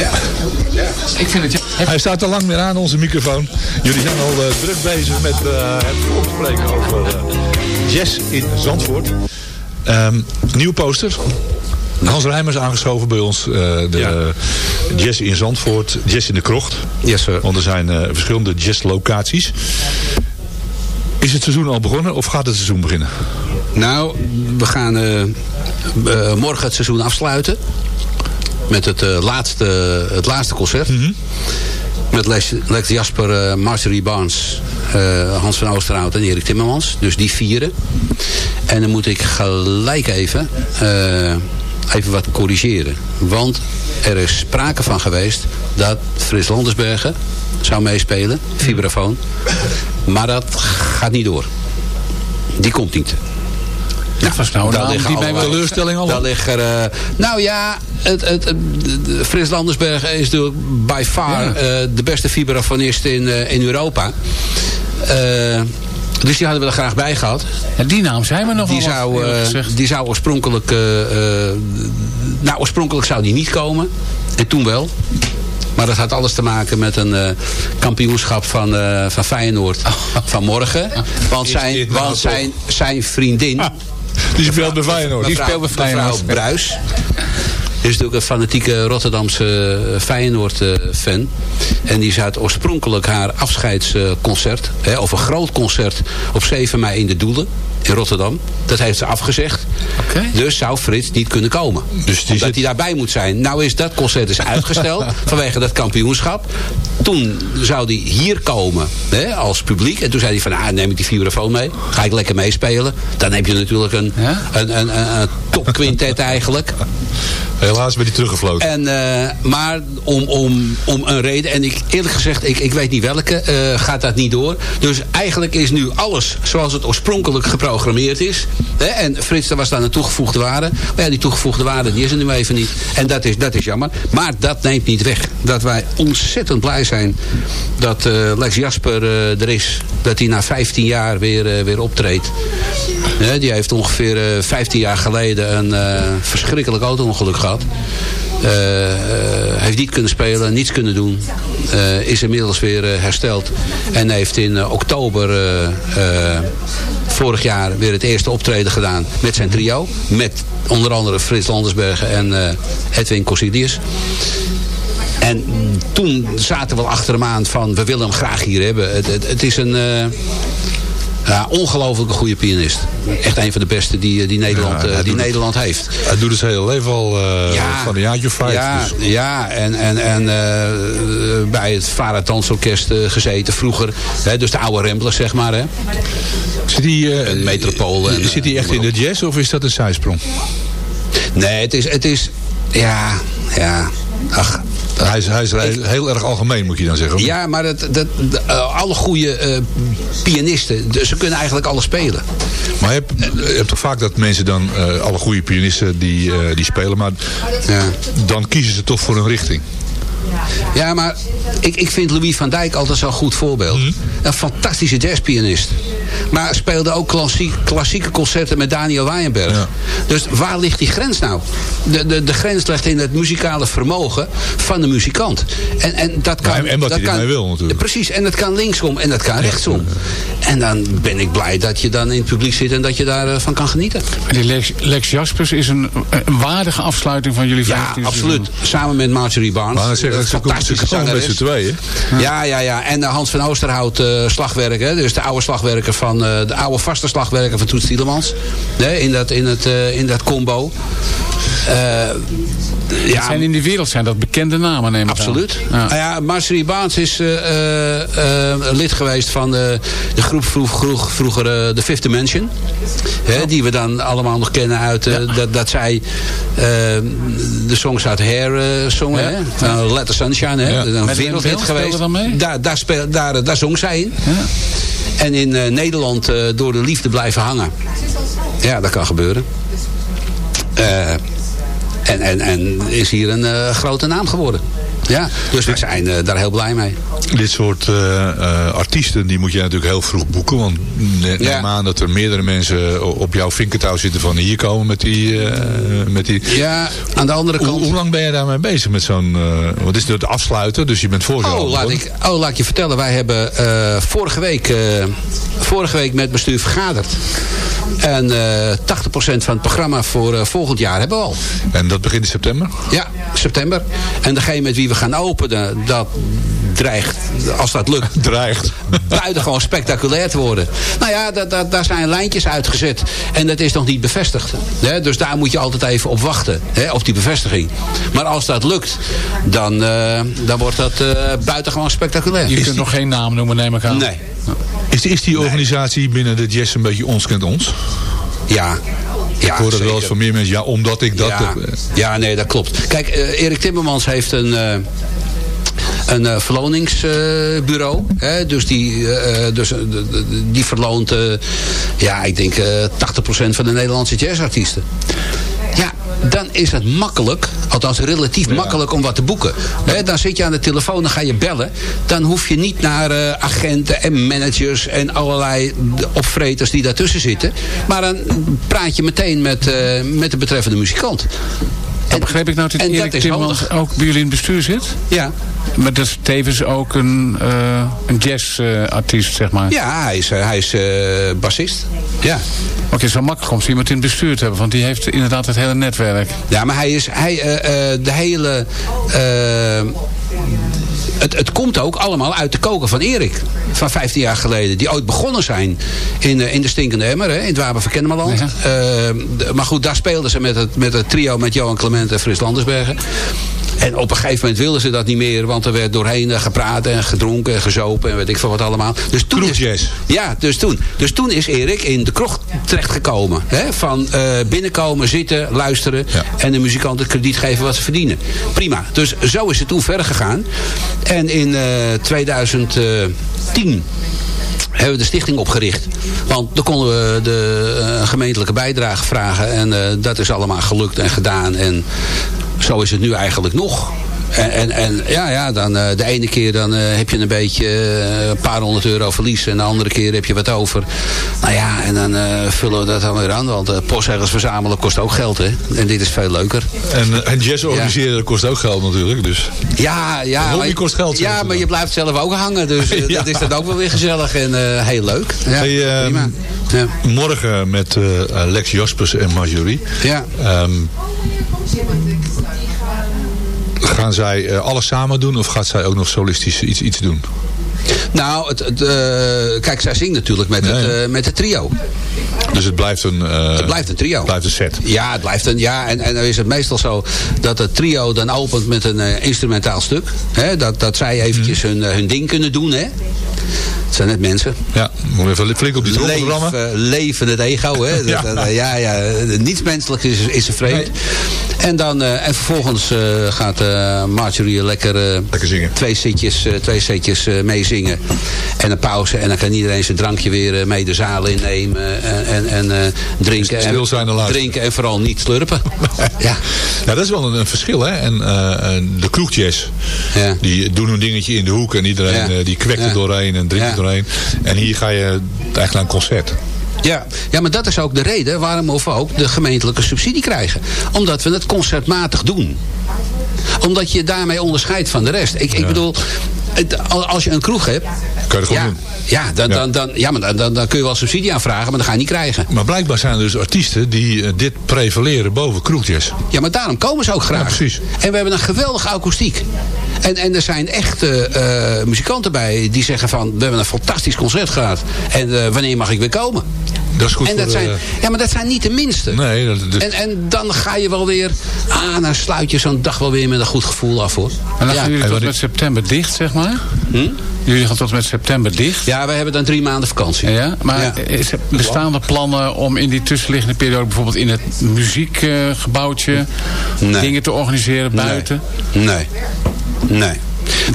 Ja. Ik vind het... ja, Hij staat al lang meer aan, onze microfoon. Jullie zijn al eh, druk bezig met eh, het voorbespreken over eh, jazz in Zandvoort. Ehm, nieuw poster. Hans Rijmers aangeschoven bij ons. eh, de jazz in Zandvoort, jazz in de krocht. Yes, sir. Want er zijn eh, verschillende jazzlocaties. Is het seizoen al begonnen of gaat het seizoen beginnen? Nou, we gaan morgen het seizoen afsluiten. Met het, eh, laatste, het laatste concert. Met Lex, Lex Jasper, eh, Marjorie Barnes, eh, Hans van Oosterhout en Erik Timmermans. Dus die vieren. En dan moet ik gelijk even, even wat corrigeren. Want er is sprake van geweest dat Frits Landersbergen zou meespelen. Vibrafoon. Maar dat gaat niet door. Die komt niet. Dat was nou daar liggen die mij wel... allerlei- Teleurstelling al? daar liggen er, eh, nou ja, het, het, Frits Landersberg is natuurlijk by far Ja. eh, de beste vibrafonist in, eh, in Europa. Dus die hadden we er graag bij gehad. Ja, die naam zijn we nog Die zou, die zou oorspronkelijk... nou, oorspronkelijk zou die niet komen. En toen wel. Maar dat had alles te maken met een kampioenschap van, eh, van Feyenoord vanmorgen. Want zijn, nou want zijn, zijn vriendin... Die speelt bij Feyenoord. Die speelt bij Feyenoord. Bruis. Is natuurlijk een fanatieke Rotterdamse eh, Feyenoord-fan. en die zou oorspronkelijk haar afscheidsconcert... hè, of een groot concert op 7 mei in de Doelen in Rotterdam. Dat heeft ze afgezegd. Dus zou Frits niet kunnen komen. Dus die omdat hij daarbij moet zijn. Nou is dat concert dus uitgesteld vanwege dat kampioenschap. Toen zou hij hier komen hè, als publiek. En toen zei hij van, ah, neem ik die vibrafoon mee. Ga ik lekker meespelen. Dan heb je natuurlijk een, Ja? een, een, een, een topquintet eigenlijk. Helaas ben hij teruggefloten. En, eh, maar om, om, om een reden, en ik, eerlijk gezegd, ik, ik weet niet welke, eh, gaat dat niet door. Dus eigenlijk is nu alles zoals het oorspronkelijk geprogrammeerd is. Hè? En Frits, daar was dan een toegevoegde waarde. Maar ja, die toegevoegde waarde, die is er nu even niet. En dat is, dat is jammer. Maar dat neemt niet weg. Dat wij ontzettend blij zijn dat eh, Lex Jasper er is. Dat hij na 15 jaar weer, weer optreedt. Die heeft ongeveer eh, 15 jaar geleden een eh, verschrikkelijk auto-ongeluk gehad. Eh, eh, heeft niet kunnen spelen, niets kunnen doen. Eh, is inmiddels weer eh, hersteld. En heeft in eh, oktober eh, eh, vorig jaar weer het eerste optreden gedaan met zijn trio. Met onder andere Frits Landersbergen en eh, Edwin Cossidius. En toen zaten we achter hem aan van we willen hem graag hier hebben. Het, het is een ja, ongelooflijke goede pianist. Echt een van de beste die, eh, die, Nederland, Ja, eh, die het- Nederland heeft. Hij doet het zijn hele leven al eh, van een jaartje vijf. Ja, dus. ja en, en, en bij het Farah Dansorkest gezeten vroeger. Hè, dus de oude Ramblers, zeg maar. Hè. Zit hij, Een metropool en, zit hij echt in de jazz of is dat een zijsprong? Nee, het is, het is ja, ja, ach, Hij is, hij is heel erg algemeen, moet je dan zeggen. Ja, maar dat, dat, de, eh, alle goede eh, pianisten, ze kunnen eigenlijk alles spelen. Maar je hebt, je hebt toch vaak dat mensen dan, eh, alle goede pianisten die, die spelen, maar Ja, dan kiezen ze toch voor een richting. Ja maar ik, ik vind Louis van Dijk altijd zo'n goed voorbeeld. Een fantastische jazzpianist. Maar speelde ook klassiek, klassieke concerten met Daniel Weinberg. Ja. Dus waar ligt die grens nou? De, de, de grens ligt in het muzikale vermogen van de muzikant. En, en, dat kan, Ja, en- en wat dat hij kan, wil natuurlijk. Precies, en dat kan linksom en dat kan rechtsom. En dan ben ik blij dat je dan in het publiek zit en dat je daarvan van kan genieten. Die Lex, Lex Jaspers is een, een waardige afsluiting van jullie Ja, 15e absoluut. Samen met Marjorie Barnes. Komen fantastische met z'n tweeën. Ja, ja, ja. En eh, Hans van Oosterhout, eh, slagwerker. Dus de oude slagwerker van eh, de oude vaste slagwerker van Toets Tielemans. Nee, in, dat, in, het, eh, in dat combo. Eh, ja, zijn in die wereld zijn dat bekende namen, neem ik aan. Absoluut. Ja. Nou ja, Marjorie Baans is eh, eh, lid geweest van de, de groep vroeg, vroeg, vroeger de Fifth Dimension. Hè, die we dan allemaal nog kennen uit dat, dat zij de songs uit Hair zongen. Hè? Uh, Let the Sunshine. Hè? Een wereldhit geweest. dan mee? Daar, daar, speel, daar, daar zong zij in. Ja. En in Nederland door de liefde blijven hangen. Ja, dat kan gebeuren. Eh, en, en, en is hier een eh, grote naam geworden. Ja, dus we zijn eh, daar heel blij mee. Dit soort eh, eh, artiesten die moet je natuurlijk heel vroeg boeken. Want ne- Ja. neem aan dat er meerdere mensen op jouw vinkertouw zitten van hier komen met die... met die Ja, aan de andere kant... hoe lang ben je daarmee bezig met zo'n... het is het afsluiten, dus je bent vorig al Oh laat, ik, oh, laat ik je vertellen. Wij hebben vorige, week, vorige week met bestuur vergaderd. En eh 80% van het programma voor volgend jaar hebben we al. En dat begint in september? Ja, september. En degene met wie we gaan openen, dat dreigt, als dat lukt, Dreigt. buitengewoon spectaculair te worden. Nou ja, da- da- daar zijn lijntjes uitgezet. En dat is nog niet bevestigd. Hè? Dus daar moet je altijd even op wachten. Hè? Op die bevestiging. Maar als dat lukt, dan, eh, dan wordt dat eh buitengewoon spectaculair. Je kunt nog geen naam noemen, neem ik aan. Nee. Is, is die organisatie binnen de jazz een beetje ons kent ons? Ja. Ik hoor dat wel eens van meer mensen. Ja, omdat ik dat... ja. heb. ja, nee, dat klopt. Kijk, eh, Erik Timmermans heeft een... eh, een eh, verloningsbureau. hè, dus die, dus, die verloont, ja, ik denk eh 80% van de Nederlandse jazzartiesten. Dan is het makkelijk, althans relatief makkelijk om wat te boeken. Dan zit je aan de telefoon, dan ga je bellen. Dan hoef je niet naar eh, agenten en managers en allerlei opvreters die daartussen zitten. Maar dan praat je meteen met, eh, met de betreffende muzikant. En begreep ik nou dat Erik dat Timmermans ook bij jullie in het bestuur zit? Ja. Maar dat is tevens ook een, eh een jazzartiest, zeg maar. Ja, hij is, eh, hij is eh, bassist. Ja. Oké, het is wel makkelijk om zo iemand in het bestuur te hebben, want die heeft inderdaad het hele netwerk. Ja, maar hij is, hij, de hele, het, het komt ook allemaal uit de koken van Erik. Van 15 jaar geleden. Die ooit begonnen zijn in, eh, in de Stinkende Emmer. Hè, in het Wapen van Kennemerland. Ja. Eh, de- maar goed, daar speelden ze met het, met het trio met Johan Clement en Frits Landersbergen. En op een gegeven moment wilden ze dat niet meer. Want er werd doorheen eh, gepraat en gedronken en gezopen. En weet ik veel wat allemaal. Dus toen is, ja, dus toen. Dus toen is Erik in de krocht terechtgekomen. Hè? Van eh, binnenkomen, zitten, luisteren. Ja. En de muzikanten krediet geven wat ze verdienen. Prima. Dus zo is het toen verder gegaan. En in eh 2010 hebben we de stichting opgericht. Want dan konden we de eh, gemeentelijke bijdrage vragen. En eh, dat is allemaal gelukt en gedaan. En zo is het nu eigenlijk nog. En, en, en ja, ja, dan eh, de ene keer dan eh, heb je een beetje eh, een paar honderd euro verlies. En de andere keer heb je wat over. Nou ja, en dan vullen we dat dan weer aan. Want postzegels verzamelen kost ook geld, hè. En dit is veel leuker. En, en jazz organiseren kost ook geld natuurlijk. Dus. Ja, ja. Hobby maar- kost geld, Ja, maar je blijft zelf ook hangen. Dus Ja. dat is dan ook wel weer gezellig en heel leuk. Ja, Hey, ehm, prima. Ja. Morgen met Lex Jaspers en Marjorie. Ja. Ehm, gaan zij eh, alles samen doen of gaat zij ook nog solistisch iets, iets doen? Nou, het, het, eh, kijk, zij zingt natuurlijk met, het, eh, met het trio. Dus het blijft een, eh, Het blijft een trio. blijft een set. Ja, het blijft een, ja en, en dan is het meestal zo dat het trio dan opent met een eh, instrumentaal stuk. Hè, dat, dat zij eventjes Mhm. hun, eh, hun ding kunnen doen. Hè. Het zijn net mensen. Ja, moet even flink op die trommel rammen. Leven, leven het ego. Hè. Ja. dat- ja, ja, niets menselijks is, is er vreemd. En, dan, en vervolgens gaat Marjorie lekker, Lekker zingen. twee setjes, twee setjes meezingen. En een pauze. En dan kan iedereen zijn drankje weer mee de zaal innemen. En, en, en eh, drinken. Stil zijn en drinken en vooral niet slurpen. ja. Dat is wel een, een verschil, hè. En eh, en de kroegjes, Ja. die doen hun dingetje in de hoek en iedereen Ja. eh, die kwekt er doorheen en drinkt er doorheen. En hier ga je eigenlijk naar een concert. Ja. ja, maar dat is ook de reden waarom we ook de gemeentelijke subsidie krijgen. Omdat we het concertmatig doen. Omdat je daarmee onderscheidt van de rest. Ik, ik bedoel, het- als je een kroeg hebt... Kan je dat gewoon ja, doen. Ja, dan. Dan, dan, ja maar dan, dan, dan kun je wel subsidie aanvragen, maar dan ga je niet krijgen. Maar blijkbaar zijn er dus artiesten die eh, dit prevaleren boven kroegjes. Ja, maar daarom komen ze ook graag. Ja, precies. En we hebben een geweldige akoestiek. En, en er zijn echt eh, eh, muzikanten bij die zeggen van... we hebben een fantastisch concert gehad. En eh, wanneer mag ik weer komen? Dat is goed en voor dat zijn, ja, maar dat zijn niet de minste. Nee, dat, dat- En, en dan ga je wel weer... Ah, dan sluit je zo'n dag wel weer met een goed gevoel af, hoor. En dan ja. gaan jullie tot met september dicht, zeg maar? Hm? Jullie gaan tot met september dicht? ja, we hebben dan drie maanden vakantie. Ja, maar Ja. is er- bestaan er plannen om in die tussenliggende periode bijvoorbeeld in het muziekgebouwtje Nee. dingen te organiseren buiten? Nee. Nee. Nee.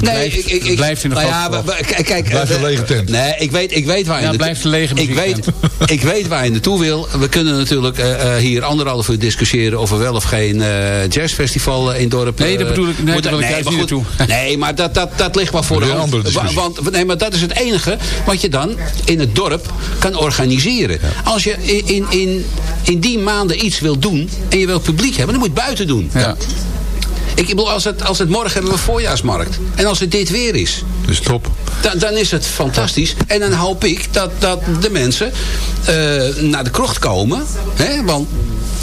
Nee, blijft- ik, ik, ik, blijft in de nou ja, kijk, kijk, Blijft eh, een lege tent. Nee, ik weet, ik weet waar je Ja, naartoe- blijft een lege ik weet, ik weet waar je naartoe wil. We kunnen natuurlijk eh, eh, hier anderhalf uur discussiëren of er wel of geen eh, jazzfestival in het dorp. Nee, dat bedoel ik- nee, moet- wil ik juist Nee, maar dat, dat, dat ligt wel voor de hand. Want nee, maar dat is het enige wat je dan in het dorp kan organiseren. Als je in, in, in, in die maanden iets wil doen en je wil publiek hebben, dan moet je het buiten doen. Ja. Ik bedoel, als het, als het morgen hebben we een voorjaarsmarkt. En als het dit weer is, dus top. dan, dan is het fantastisch. En dan hoop ik dat, dat de mensen eh, naar de krocht komen. Hè? Want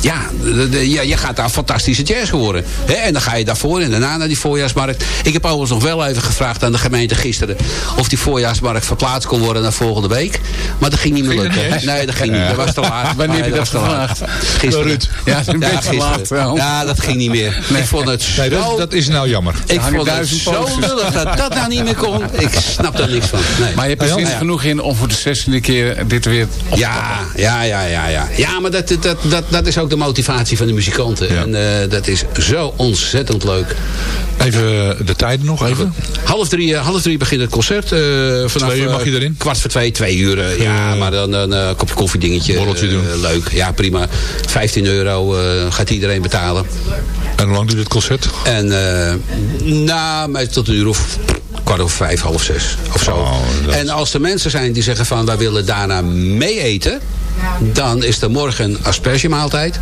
ja, de- de- ja, je gaat daar fantastische jazz horen. Hè? En dan ga je daarvoor en daarna naar die voorjaarsmarkt. Ik heb overigens nog wel even gevraagd aan de gemeente gisteren... of die voorjaarsmarkt verplaatst kon worden naar volgende week. Maar dat ging niet meer lukken. niet nee, dat ging niet. Dat was te laat. Wanneer heb je dat gevraagd? Gisteren. Ruud. Ja, beetje laat wel. Ja, dat ging niet meer. Ik vond het Nee, dat, dat is nou jammer. ik vond het zo lullig dat dat nou niet meer kon. Ik snap daar niks van. Nee. Maar je hebt er zin genoeg in om voor de zestiende keer dit weer op te Ja, ja, ja, ja, ja. Ja, maar dat, dat, dat, dat is ook de motivatie van de muzikanten. Ja. En eh, dat is zo ontzettend leuk. Even de tijden nog, even. Half drie, eh, half drie begint het concert. eh, vanaf, Twee uur mag je eh, erin? Kwart voor twee, twee uur. eh, ja, maar dan een eh, kopje koffie dingetje. Borreltje eh, doen. leuk. Ja, prima. 15 euro eh, gaat iedereen betalen. En hoe lang duurt het concert? En eh nou, maar tot een uur of kwart over vijf, half zes of zo. Oh, En als er mensen zijn die zeggen van wij willen daarna mee eten, dan is er morgen een aspergemaaltijd.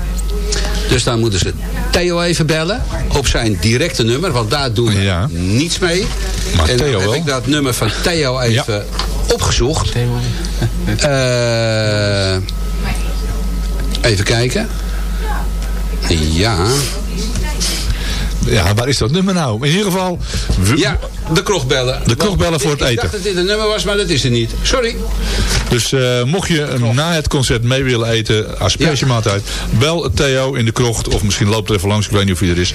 Dus dan moeten ze Theo even bellen op zijn directe nummer, want daar doen we Ja. niets mee. Maar en dan heb wel. ik dat nummer van Theo even opgezocht. Eh, even kijken. Ja. Ja, waar is dat nummer nou? In ieder geval... we- Ja, de krochtbellen. De krochtbellen voor het Ik eten. dacht dat dit een nummer was, maar dat is het niet. Sorry. Dus eh, mocht je na het concert mee willen eten, aspergemaaltijd, bel Theo in de krocht. Of misschien loopt er even langs, ik weet niet of hij er is.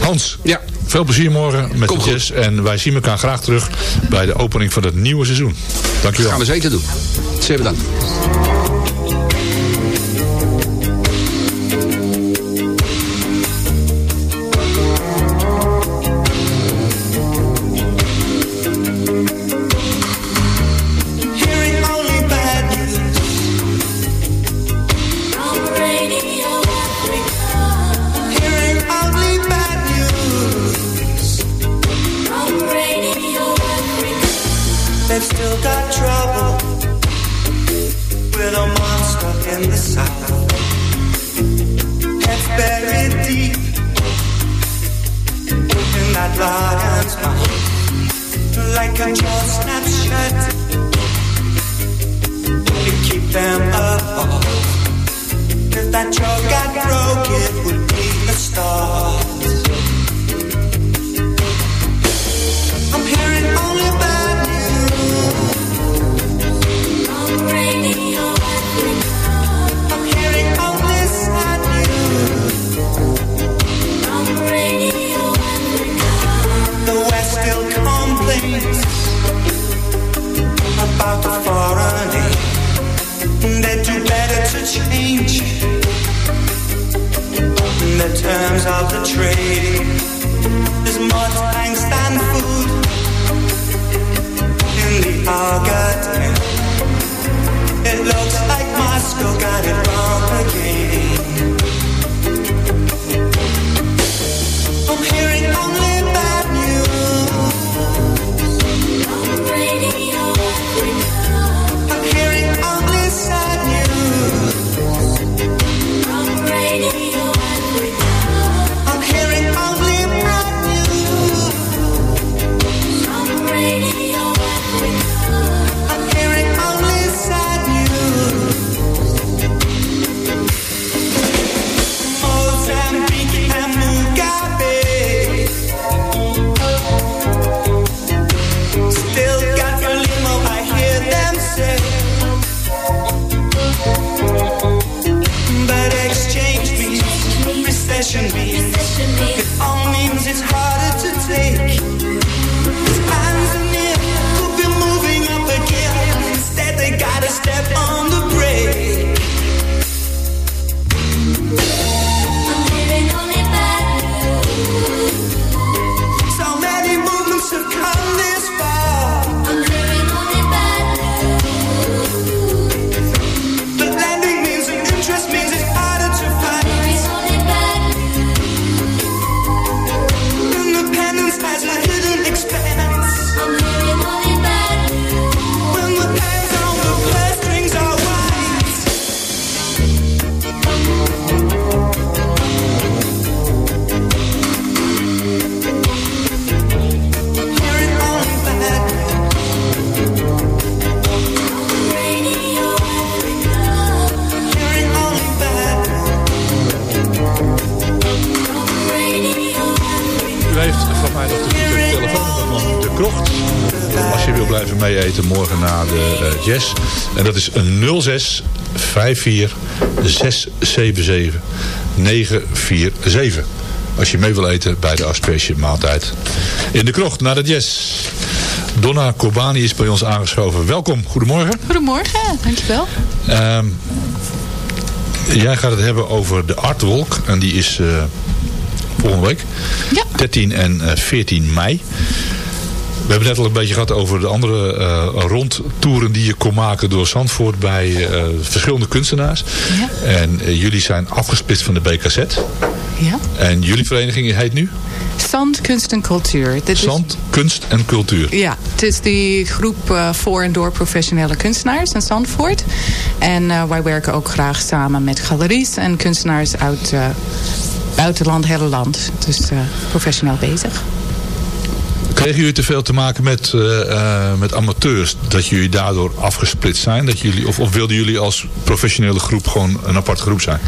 Hans, Ja. veel plezier morgen met Komt de jazz. En wij zien elkaar graag terug bij de opening van het nieuwe seizoen. Dankjewel. Gaan we zeker doen. Zeer bedankt. of the trade. Krocht. Als je wil blijven mee eten morgen na de eh, jazz. En dat is een 06 54 677 947. Als je mee wil eten bij de Asperge maaltijd. In de krocht naar de jazz. Donna Corbani is bij ons aangeschoven. Welkom, goedemorgen. Goedemorgen, dankjewel. Ehm jij gaat het hebben over de Artwalk. En die is eh, volgende week. Ja. 13 en eh, 14 mei. We hebben net al een beetje gehad over de andere eh, rondtoeren die je kon maken door Zandvoort bij eh, verschillende kunstenaars. Ja. En eh, jullie zijn afgesplitst van de BKZ. Ja. En jullie vereniging heet nu Zand, kunst en cultuur. Dit is- Zand, Kunst en Cultuur. Ja, het is die groep eh, voor en door professionele kunstenaars in Zandvoort. En eh, wij werken ook graag samen met galeries en kunstenaars uit eh buitenland, hele land. Dus eh, professioneel bezig. Kregen jullie te veel te maken met, eh, eh, met amateurs? Dat jullie daardoor afgesplitst zijn? Dat jullie, of, of wilden jullie als professionele groep gewoon een apart groep zijn?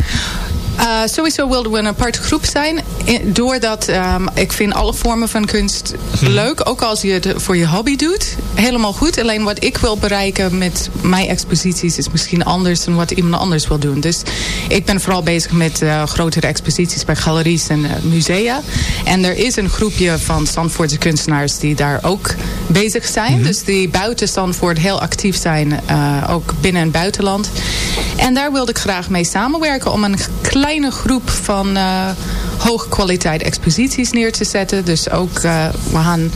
Eh, sowieso wilden we een aparte groep zijn. I- Doordat ehm, ik vind alle vormen van kunst leuk. Ook als je het voor je hobby doet. Helemaal goed. Alleen wat ik wil bereiken met mijn exposities is misschien anders dan wat iemand anders wil doen. Dus ik ben vooral bezig met eh, grotere exposities bij galeries en eh, musea. En er is een groepje van Zandvoortse kunstenaars die daar ook bezig zijn. Dus die buiten Zandvoort heel actief zijn. eh, ook binnen en buitenland. En daar wilde ik graag mee samenwerken om een kleine groep van eh hoge kwaliteit exposities neer te zetten. Dus ook, eh, we, gaan,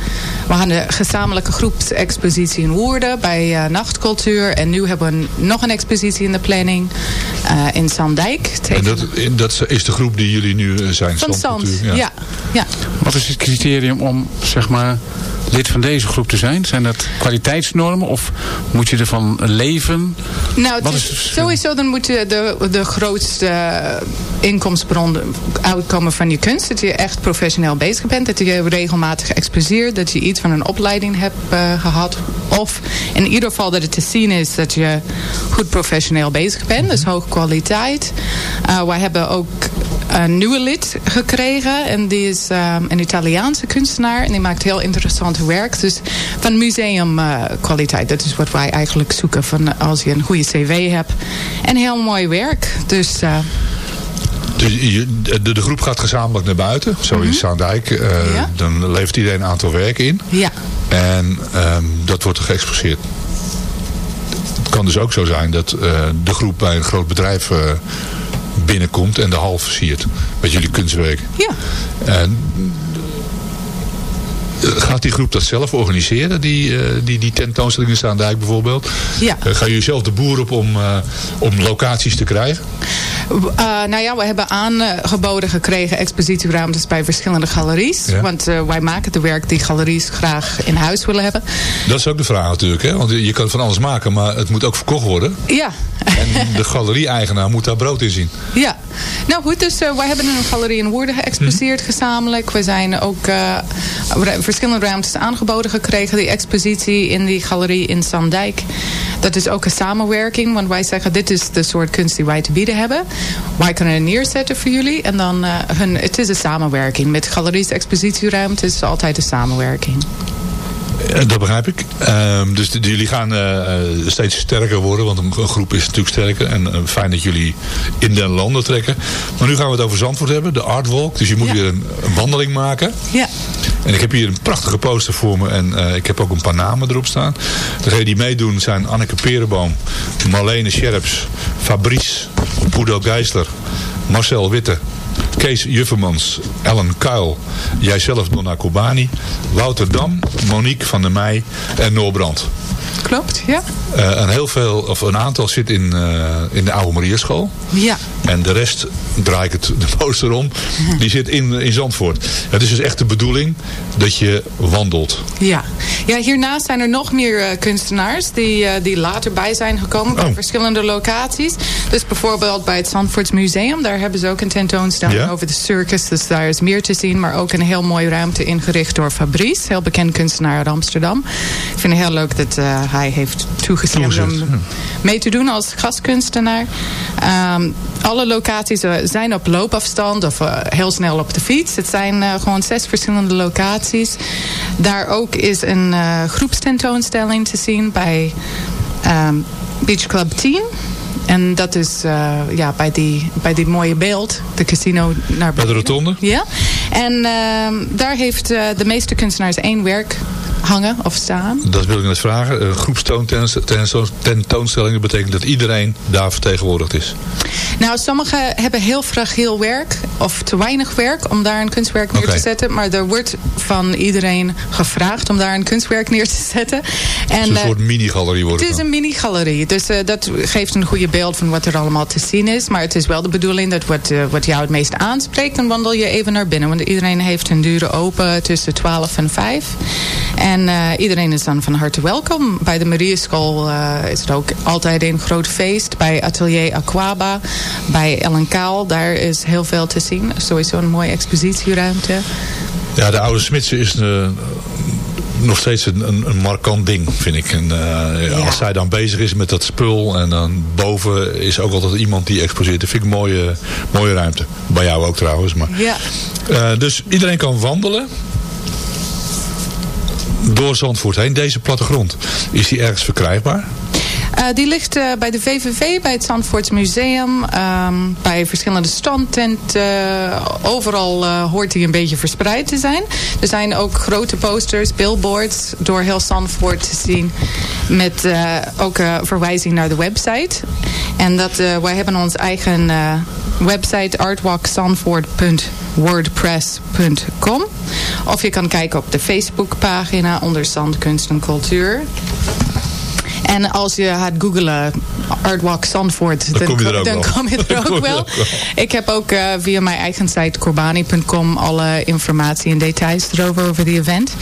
we gaan de gezamenlijke groepsexpositie in Woerden bij eh, Nachtcultuur. En nu hebben we nog een expositie in de planning eh, in Zandijk. En dat, dat is de groep die jullie nu zijn? van Zand, ja. ja. Wat is het criterium om, zeg maar, lid van deze groep te zijn? Zijn dat kwaliteitsnormen of moet je ervan leven? Nou, het is sowieso dan moet je de, de grootste eh, inkomstenbron uitkomen van je kunst. Dat je echt professioneel bezig bent. Dat je regelmatig exposeert. Dat je iets van een opleiding hebt eh, gehad. Of in ieder geval dat het te zien is dat je goed professioneel bezig bent. Dus hoge kwaliteit. Uh, wij hebben ook een nieuwe lid gekregen. En die is eh, een Italiaanse kunstenaar. En die maakt heel interessant werk. Dus van museumkwaliteit. dat is wat wij eigenlijk zoeken. Van als je een goede cv hebt. En heel mooi werk. Dus eh, Dus de, de groep gaat gezamenlijk naar buiten, zo in Zaandijk. Eh, Mhm. Ja. Dan levert iedereen een aantal werken in. ja. En ehm, dat wordt er geëxposeerd. Het kan dus ook zo zijn dat eh, de groep bij een groot bedrijf eh, binnenkomt en de hal versiert. Met jullie kunstwerk. Ja. En, eh, gaat die groep dat zelf organiseren? Die, eh, die, die tentoonstelling in Zaandijk bijvoorbeeld? Ja. Eh, gaan jullie zelf de boer op om, eh, om locaties te krijgen? Uh, nou ja, we hebben aangeboden gekregen expositieruimtes bij verschillende galeries. Ja. Want uh, wij maken de werk die galeries graag in huis willen hebben. Dat is ook de vraag natuurlijk. Hè? Want je kan van alles maken, maar het moet ook verkocht worden. Ja. En de galerie-eigenaar moet daar brood in zien. Ja, nou goed, dus uh, wij hebben een galerie in Woerden geëxposeerd gezamenlijk. We zijn ook uh, verschillende ruimtes aangeboden gekregen. Die expositie in die galerie in Zandijk. Dat is ook een samenwerking, want wij zeggen dit is de soort kunst die wij te bieden hebben. Wij kunnen het neerzetten voor jullie. En dan, uh, hun, het is een samenwerking. Met galeries expositieruimte is altijd een samenwerking. Dat begrijp ik. Um, dus de, jullie gaan uh, steeds sterker worden, want een, een, groep is natuurlijk sterker. En uh, fijn dat jullie in den landen trekken. Maar nu gaan we het over Zandvoort hebben, de Artwalk. Dus je moet ja. weer een, een, wandeling maken. Ja. En ik heb hier een prachtige poster voor me en ik heb ook een paar namen erop staan. Degenen die meedoen zijn Anneke Perenboom, Marlene Scherps, Fabrice, Boedo Geisler, Marcel Witte, Kees Juffermans, Ellen Kuil, jijzelf Donna Kobani, Wouter Dam, Monique van der Meij en Noorbrand. Klopt, ja. Uh, een, heel veel, of een aantal zit in, uh, in de Oude Mariaschool. Ja. En de rest, draai ik het de poster om, die zit in, in Zandvoort. Het is dus echt de bedoeling dat je wandelt. Ja, ja hiernaast zijn er nog meer uh, kunstenaars die, die later bij zijn gekomen bij oh. verschillende locaties. Dus bijvoorbeeld bij het Zandvoorts Museum, daar hebben ze ook een tentoonstelling ja? over de circus. Dus daar is meer te zien, maar ook een heel mooie ruimte ingericht door Fabrice, heel bekend kunstenaar uit Amsterdam. Ik vind het heel leuk dat hij heeft toegestemd om mee te doen als gastkunstenaar. Um, alle locaties zijn op loopafstand of uh, heel snel op de fiets. Het zijn gewoon zes verschillende locaties. Daar ook is een eh, groepstentoonstelling te zien bij ehm, Beach Club 10. En dat is eh, ja, bij, die, bij die mooie beeld, de casino naar Bij de beneden. rotonde? Ja, en ehm, daar heeft eh, de meeste kunstenaars één werk hangen of staan. Dat wil ik net vragen. Een groepstentoonstellingen betekent dat iedereen daar vertegenwoordigd is. Nou, sommigen hebben heel fragiel werk of te weinig werk om daar een kunstwerk neer te zetten. Maar er wordt van iedereen gevraagd om daar een kunstwerk neer te zetten. En, Het is een eh, soort mini-galerie wordt het is dan. een mini-galerie, dus eh, dat geeft een goede beeld van wat er allemaal te zien is. Maar het is wel de bedoeling dat wat, eh, wat jou het meest aanspreekt, dan wandel je even naar binnen. Want iedereen heeft hun deuren open tussen 12 en 5. En eh, iedereen is dan van harte welkom. Bij de Marieschool eh is het ook altijd een groot feest. Bij Atelier Aquaba, bij Ellen Kaal, daar is heel veel te zien. Sowieso een mooie expositieruimte. Ja, de oude Smitsen is eh, nog steeds een, een, een markant ding, vind ik. En, eh, Als zij dan bezig is met dat spul en dan boven is ook altijd iemand die exposeert. Dat vind ik een mooie, mooie ruimte. Bij jou ook trouwens. Maar. Ja. Dus iedereen kan wandelen door Zandvoort heen. Deze plattegrond, is die ergens verkrijgbaar? Eh, die ligt eh, bij de VVV, bij het Zandvoorts Museum, ehm, bij verschillende standtenten. overal eh, hoort hij een beetje verspreid te zijn. Er zijn ook grote posters, billboards door heel Zandvoort te zien. Met ook verwijzing naar de website. En dat, wij hebben ons eigen website artwalkzandvoort.wordpress.com. Of je kan kijken op de Facebookpagina onder Zandkunst en Cultuur. En als je gaat googlen Artwalk Zandvoort, Dan kom je er ook dan je er Dan kom ook je er wel. ook wel. Ik heb ook eh, via mijn eigen site corbani.com alle informatie en details erover over die event.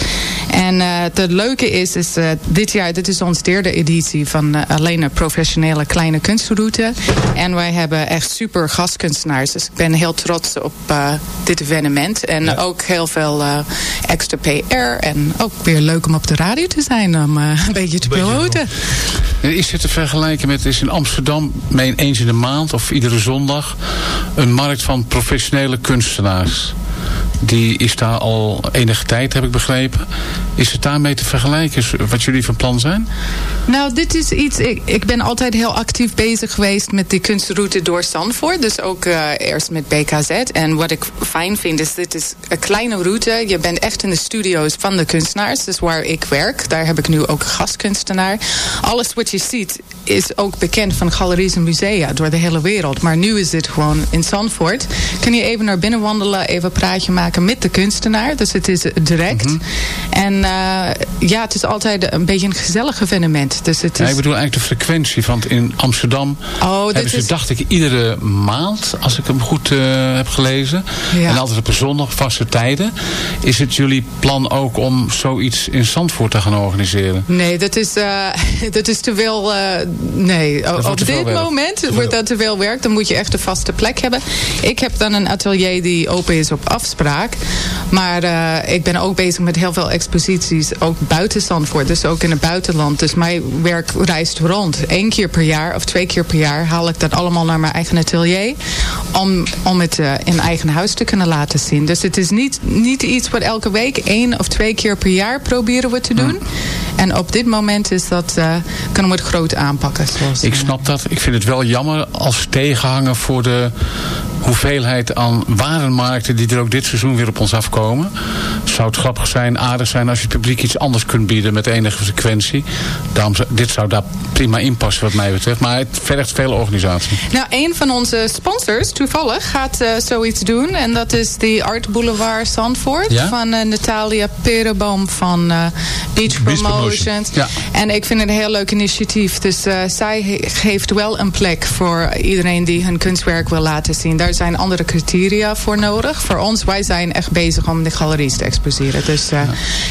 En eh, het leuke is, is eh, dit jaar, dit is onze derde editie van alleen een professionele kleine kunstroute. En wij hebben echt super gastkunstenaars. Dus ik ben heel trots op dit evenement. En ook heel veel extra PR. En ook weer leuk om op de radio te zijn om een beetje te promoten. Is dit te vergelijken met, is in Amsterdam, eens in de maand of iedere zondag, een markt van professionele kunstenaars. Die is daar al enige tijd, heb ik begrepen. Is het daarmee te vergelijken, wat jullie van plan zijn? Nou, dit is iets. Ik, ik ben altijd heel actief bezig geweest met die kunstroute door Zandvoort. Dus ook eh, eerst met BKZ. En wat ik fijn vind is, dit is een kleine route. Je bent echt in de studio's van de kunstenaars. Dus waar ik werk, daar heb ik nu ook een gastkunstenaar. Alles wat je ziet is ook bekend van galeries en musea door de hele wereld. Maar nu is dit gewoon in Zandvoort. Kun je even naar binnen wandelen, even een praatje maken met de kunstenaar. Dus het is direct. En eh, ja, het is altijd een beetje een gezellig evenement. Dus het Ja, is... ik bedoel eigenlijk de frequentie. Want in Amsterdam Oh, hebben ze, is- dacht ik, iedere maand, als ik hem goed eh, heb gelezen. Ja. En altijd op een zondag, vaste tijden. Is het jullie plan ook om zoiets in Zandvoort te gaan organiseren? Nee, dat is, eh, dat is te veel. nee, op dit werk. moment wordt dat te veel werk. Dan moet je echt een vaste plek hebben. Ik heb dan een atelier die open is op afspraak. Maar eh, ik ben ook bezig met heel veel exposities. Ook buiten Zandvoort, dus ook in het buitenland. Dus mijn werk reist rond. Eén keer per jaar of twee keer per jaar haal ik dat allemaal naar mijn eigen atelier. Om, om het eh, in eigen huis te kunnen laten zien. Dus het is niet, niet iets wat elke week één of twee keer per jaar proberen we te doen. En op dit moment is dat, eh kunnen we het groot aanpakken. Zoals, Ik snap dat. Ik vind het wel jammer als tegenhanger voor de hoeveelheid aan warenmarkten die er ook dit seizoen weer op ons afkomen. Zou het grappig zijn, aardig zijn als je het publiek iets anders kunt bieden met enige frequentie. Daarom, dit zou daar prima in passen wat mij betreft. Maar het vergt veel organisatie. Nou, een van onze sponsors, toevallig, gaat eh, zoiets doen. En dat is die Art Boulevard Zandvoort. Ja? Van eh, Natalia Perenboom van eh, Beach, Beach Promotions. Promotion. Ja. En ik vind het een heel leuk initiatief. Dus eh, zij he- geeft wel een plek voor iedereen die hun kunstwerk wil laten zien. Daar zijn andere criteria voor nodig. Voor ons, wij zijn echt bezig om de galeries te exposeren. Dus, eh,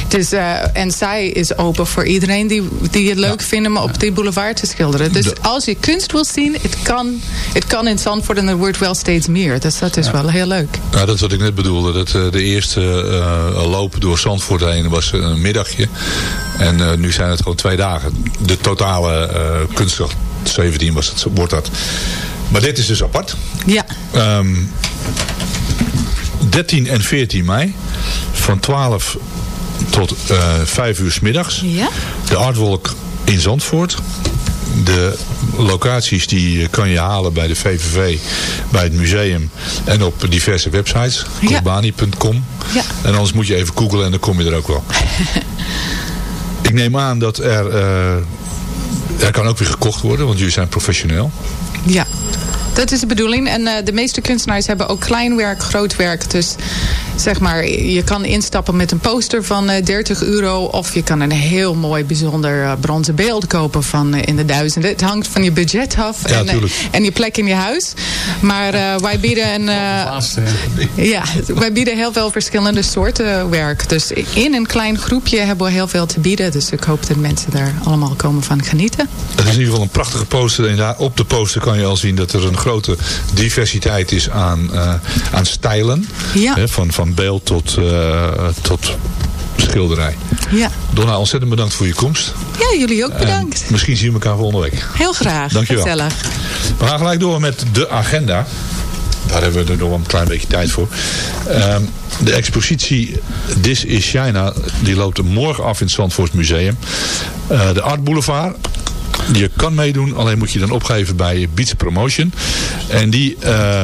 het is, eh, en zij is open voor iedereen die, die het leuk vinden om op die boulevard te schilderen. Dus als je kunst wil zien, het kan, het kan in Zandvoort en er wordt wel steeds meer. Dus dat is wel heel leuk. Nou, dat is wat ik net bedoelde. Dat, eh, de eerste loop door Zandvoort heen was een middagje. En nu zijn het gewoon twee dagen. De totale kunstdag 17 was het, wordt dat. Maar dit is dus apart. Ja. Ehm 13 en 14 mei. Van 12 tot eh 5 uur 's middags. Ja? De Artwalk in Zandvoort. De locaties die eh, kan je halen bij de VVV, bij het museum en op diverse websites. Ja. Corbani.com. Ja. En anders moet je even googlen en dan kom je er ook wel. Ik neem aan dat er... eh, er kan ook weer gekocht worden, want jullie zijn professioneel. Ja. Dat is de bedoeling. En eh, de meeste kunstenaars hebben ook klein werk, groot werk. Dus zeg maar, je kan instappen met een poster van eh 30 euro. Of je kan een heel mooi bijzonder eh, bronzen beeld kopen van eh, in de duizenden. Het hangt van je budget af. Ja, en, en je plek in je huis. Maar eh, wij bieden een... eh, Laatste, hè. ja, wij bieden heel veel verschillende soorten werk. Dus in een klein groepje hebben we heel veel te bieden. Dus ik hoop dat mensen daar allemaal komen van genieten. Het is in ieder geval een prachtige poster. En daar op de poster kan je al zien dat er een grote diversiteit is aan, eh, aan stijlen. Ja. Hè, van, van beeld tot, eh, tot schilderij. Ja, Donna, ontzettend bedankt voor je komst. ja jullie ook En bedankt. misschien zien we elkaar volgende week. Heel graag. Dankjewel. Gezellig. We gaan gelijk door met de agenda. Daar hebben we er nog een klein beetje tijd voor. Ehm, de expositie This is China, die loopt morgen af in het Zandvoort Museum. Eh, de Art Boulevard, je kan meedoen, alleen moet je dan opgeven bij Beats Promotion. En die eh,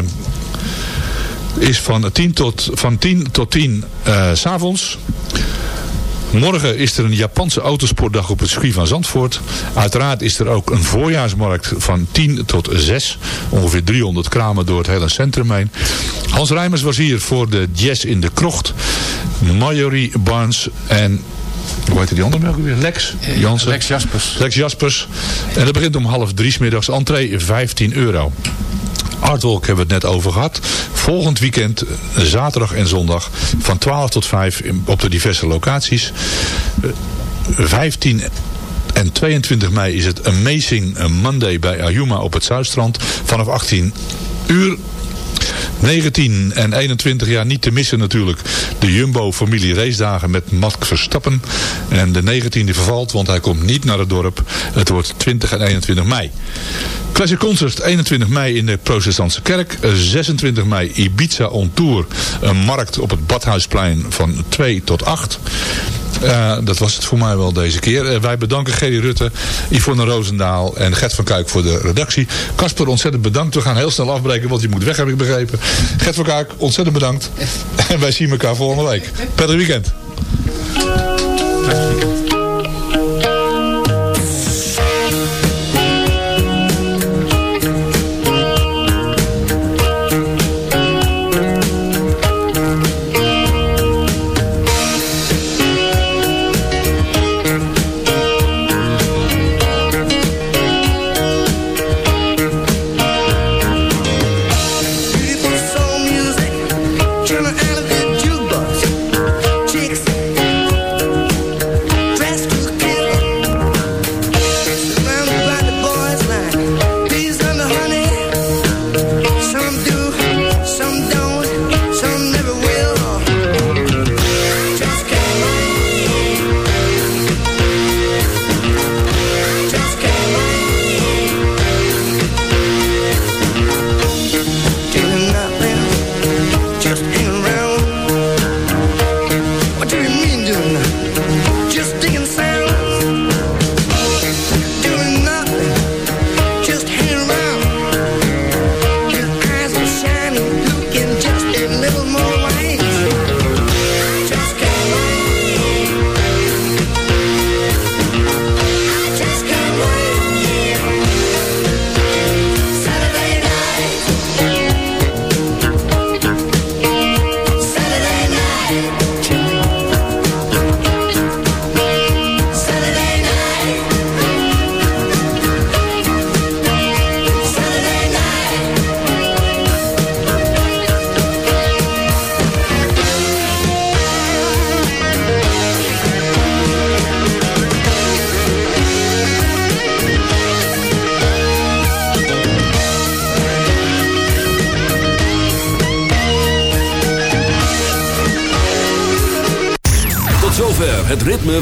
is van 10 tot, van 10 tot 10 eh, s s'avonds. Morgen is er een Japanse autosportdag op het circuit van Zandvoort. Uiteraard is er ook een voorjaarsmarkt van 10 tot 6. Ongeveer 300 kramen door het hele centrum heen. Hans Rijmers was hier voor de Jazz in de Krocht. Marjorie Barnes en... Hoe heet die andere melk weer? Lex Jansen. Lex Jaspers. Lex Jaspers. En dat begint om half drie 's middags. Entree 15 euro. Artwalk hebben we het net over gehad. Volgend weekend, eh, zaterdag en zondag, van 12 tot 5 in- op de diverse locaties. Eh, 15 en 22 mei is het Amazing Monday bij Ayuma op het Zuidstrand. Vanaf 18 uur 19 en 21 jaar niet te missen natuurlijk. De Jumbo familie race dagen met Max Verstappen. En de 19e vervalt, want hij komt niet naar het dorp. Het wordt 20 en 21 mei. Classic Concert 21 mei in de Protestantse Kerk. Eh, 26 mei Ibiza on Tour. Een markt op het Badhuisplein van 2 tot 8. Dat was het voor mij wel deze keer. Eh, wij bedanken Gerry Rutte, Yvonne Roosendaal en Gert van Kuik voor de redactie. Kasper, ontzettend bedankt. We gaan heel snel afbreken, want je moet weg, heb ik begrepen. Gert van Kuik, ontzettend bedankt. En wij zien elkaar volgende week. Prettig weekend. Beautiful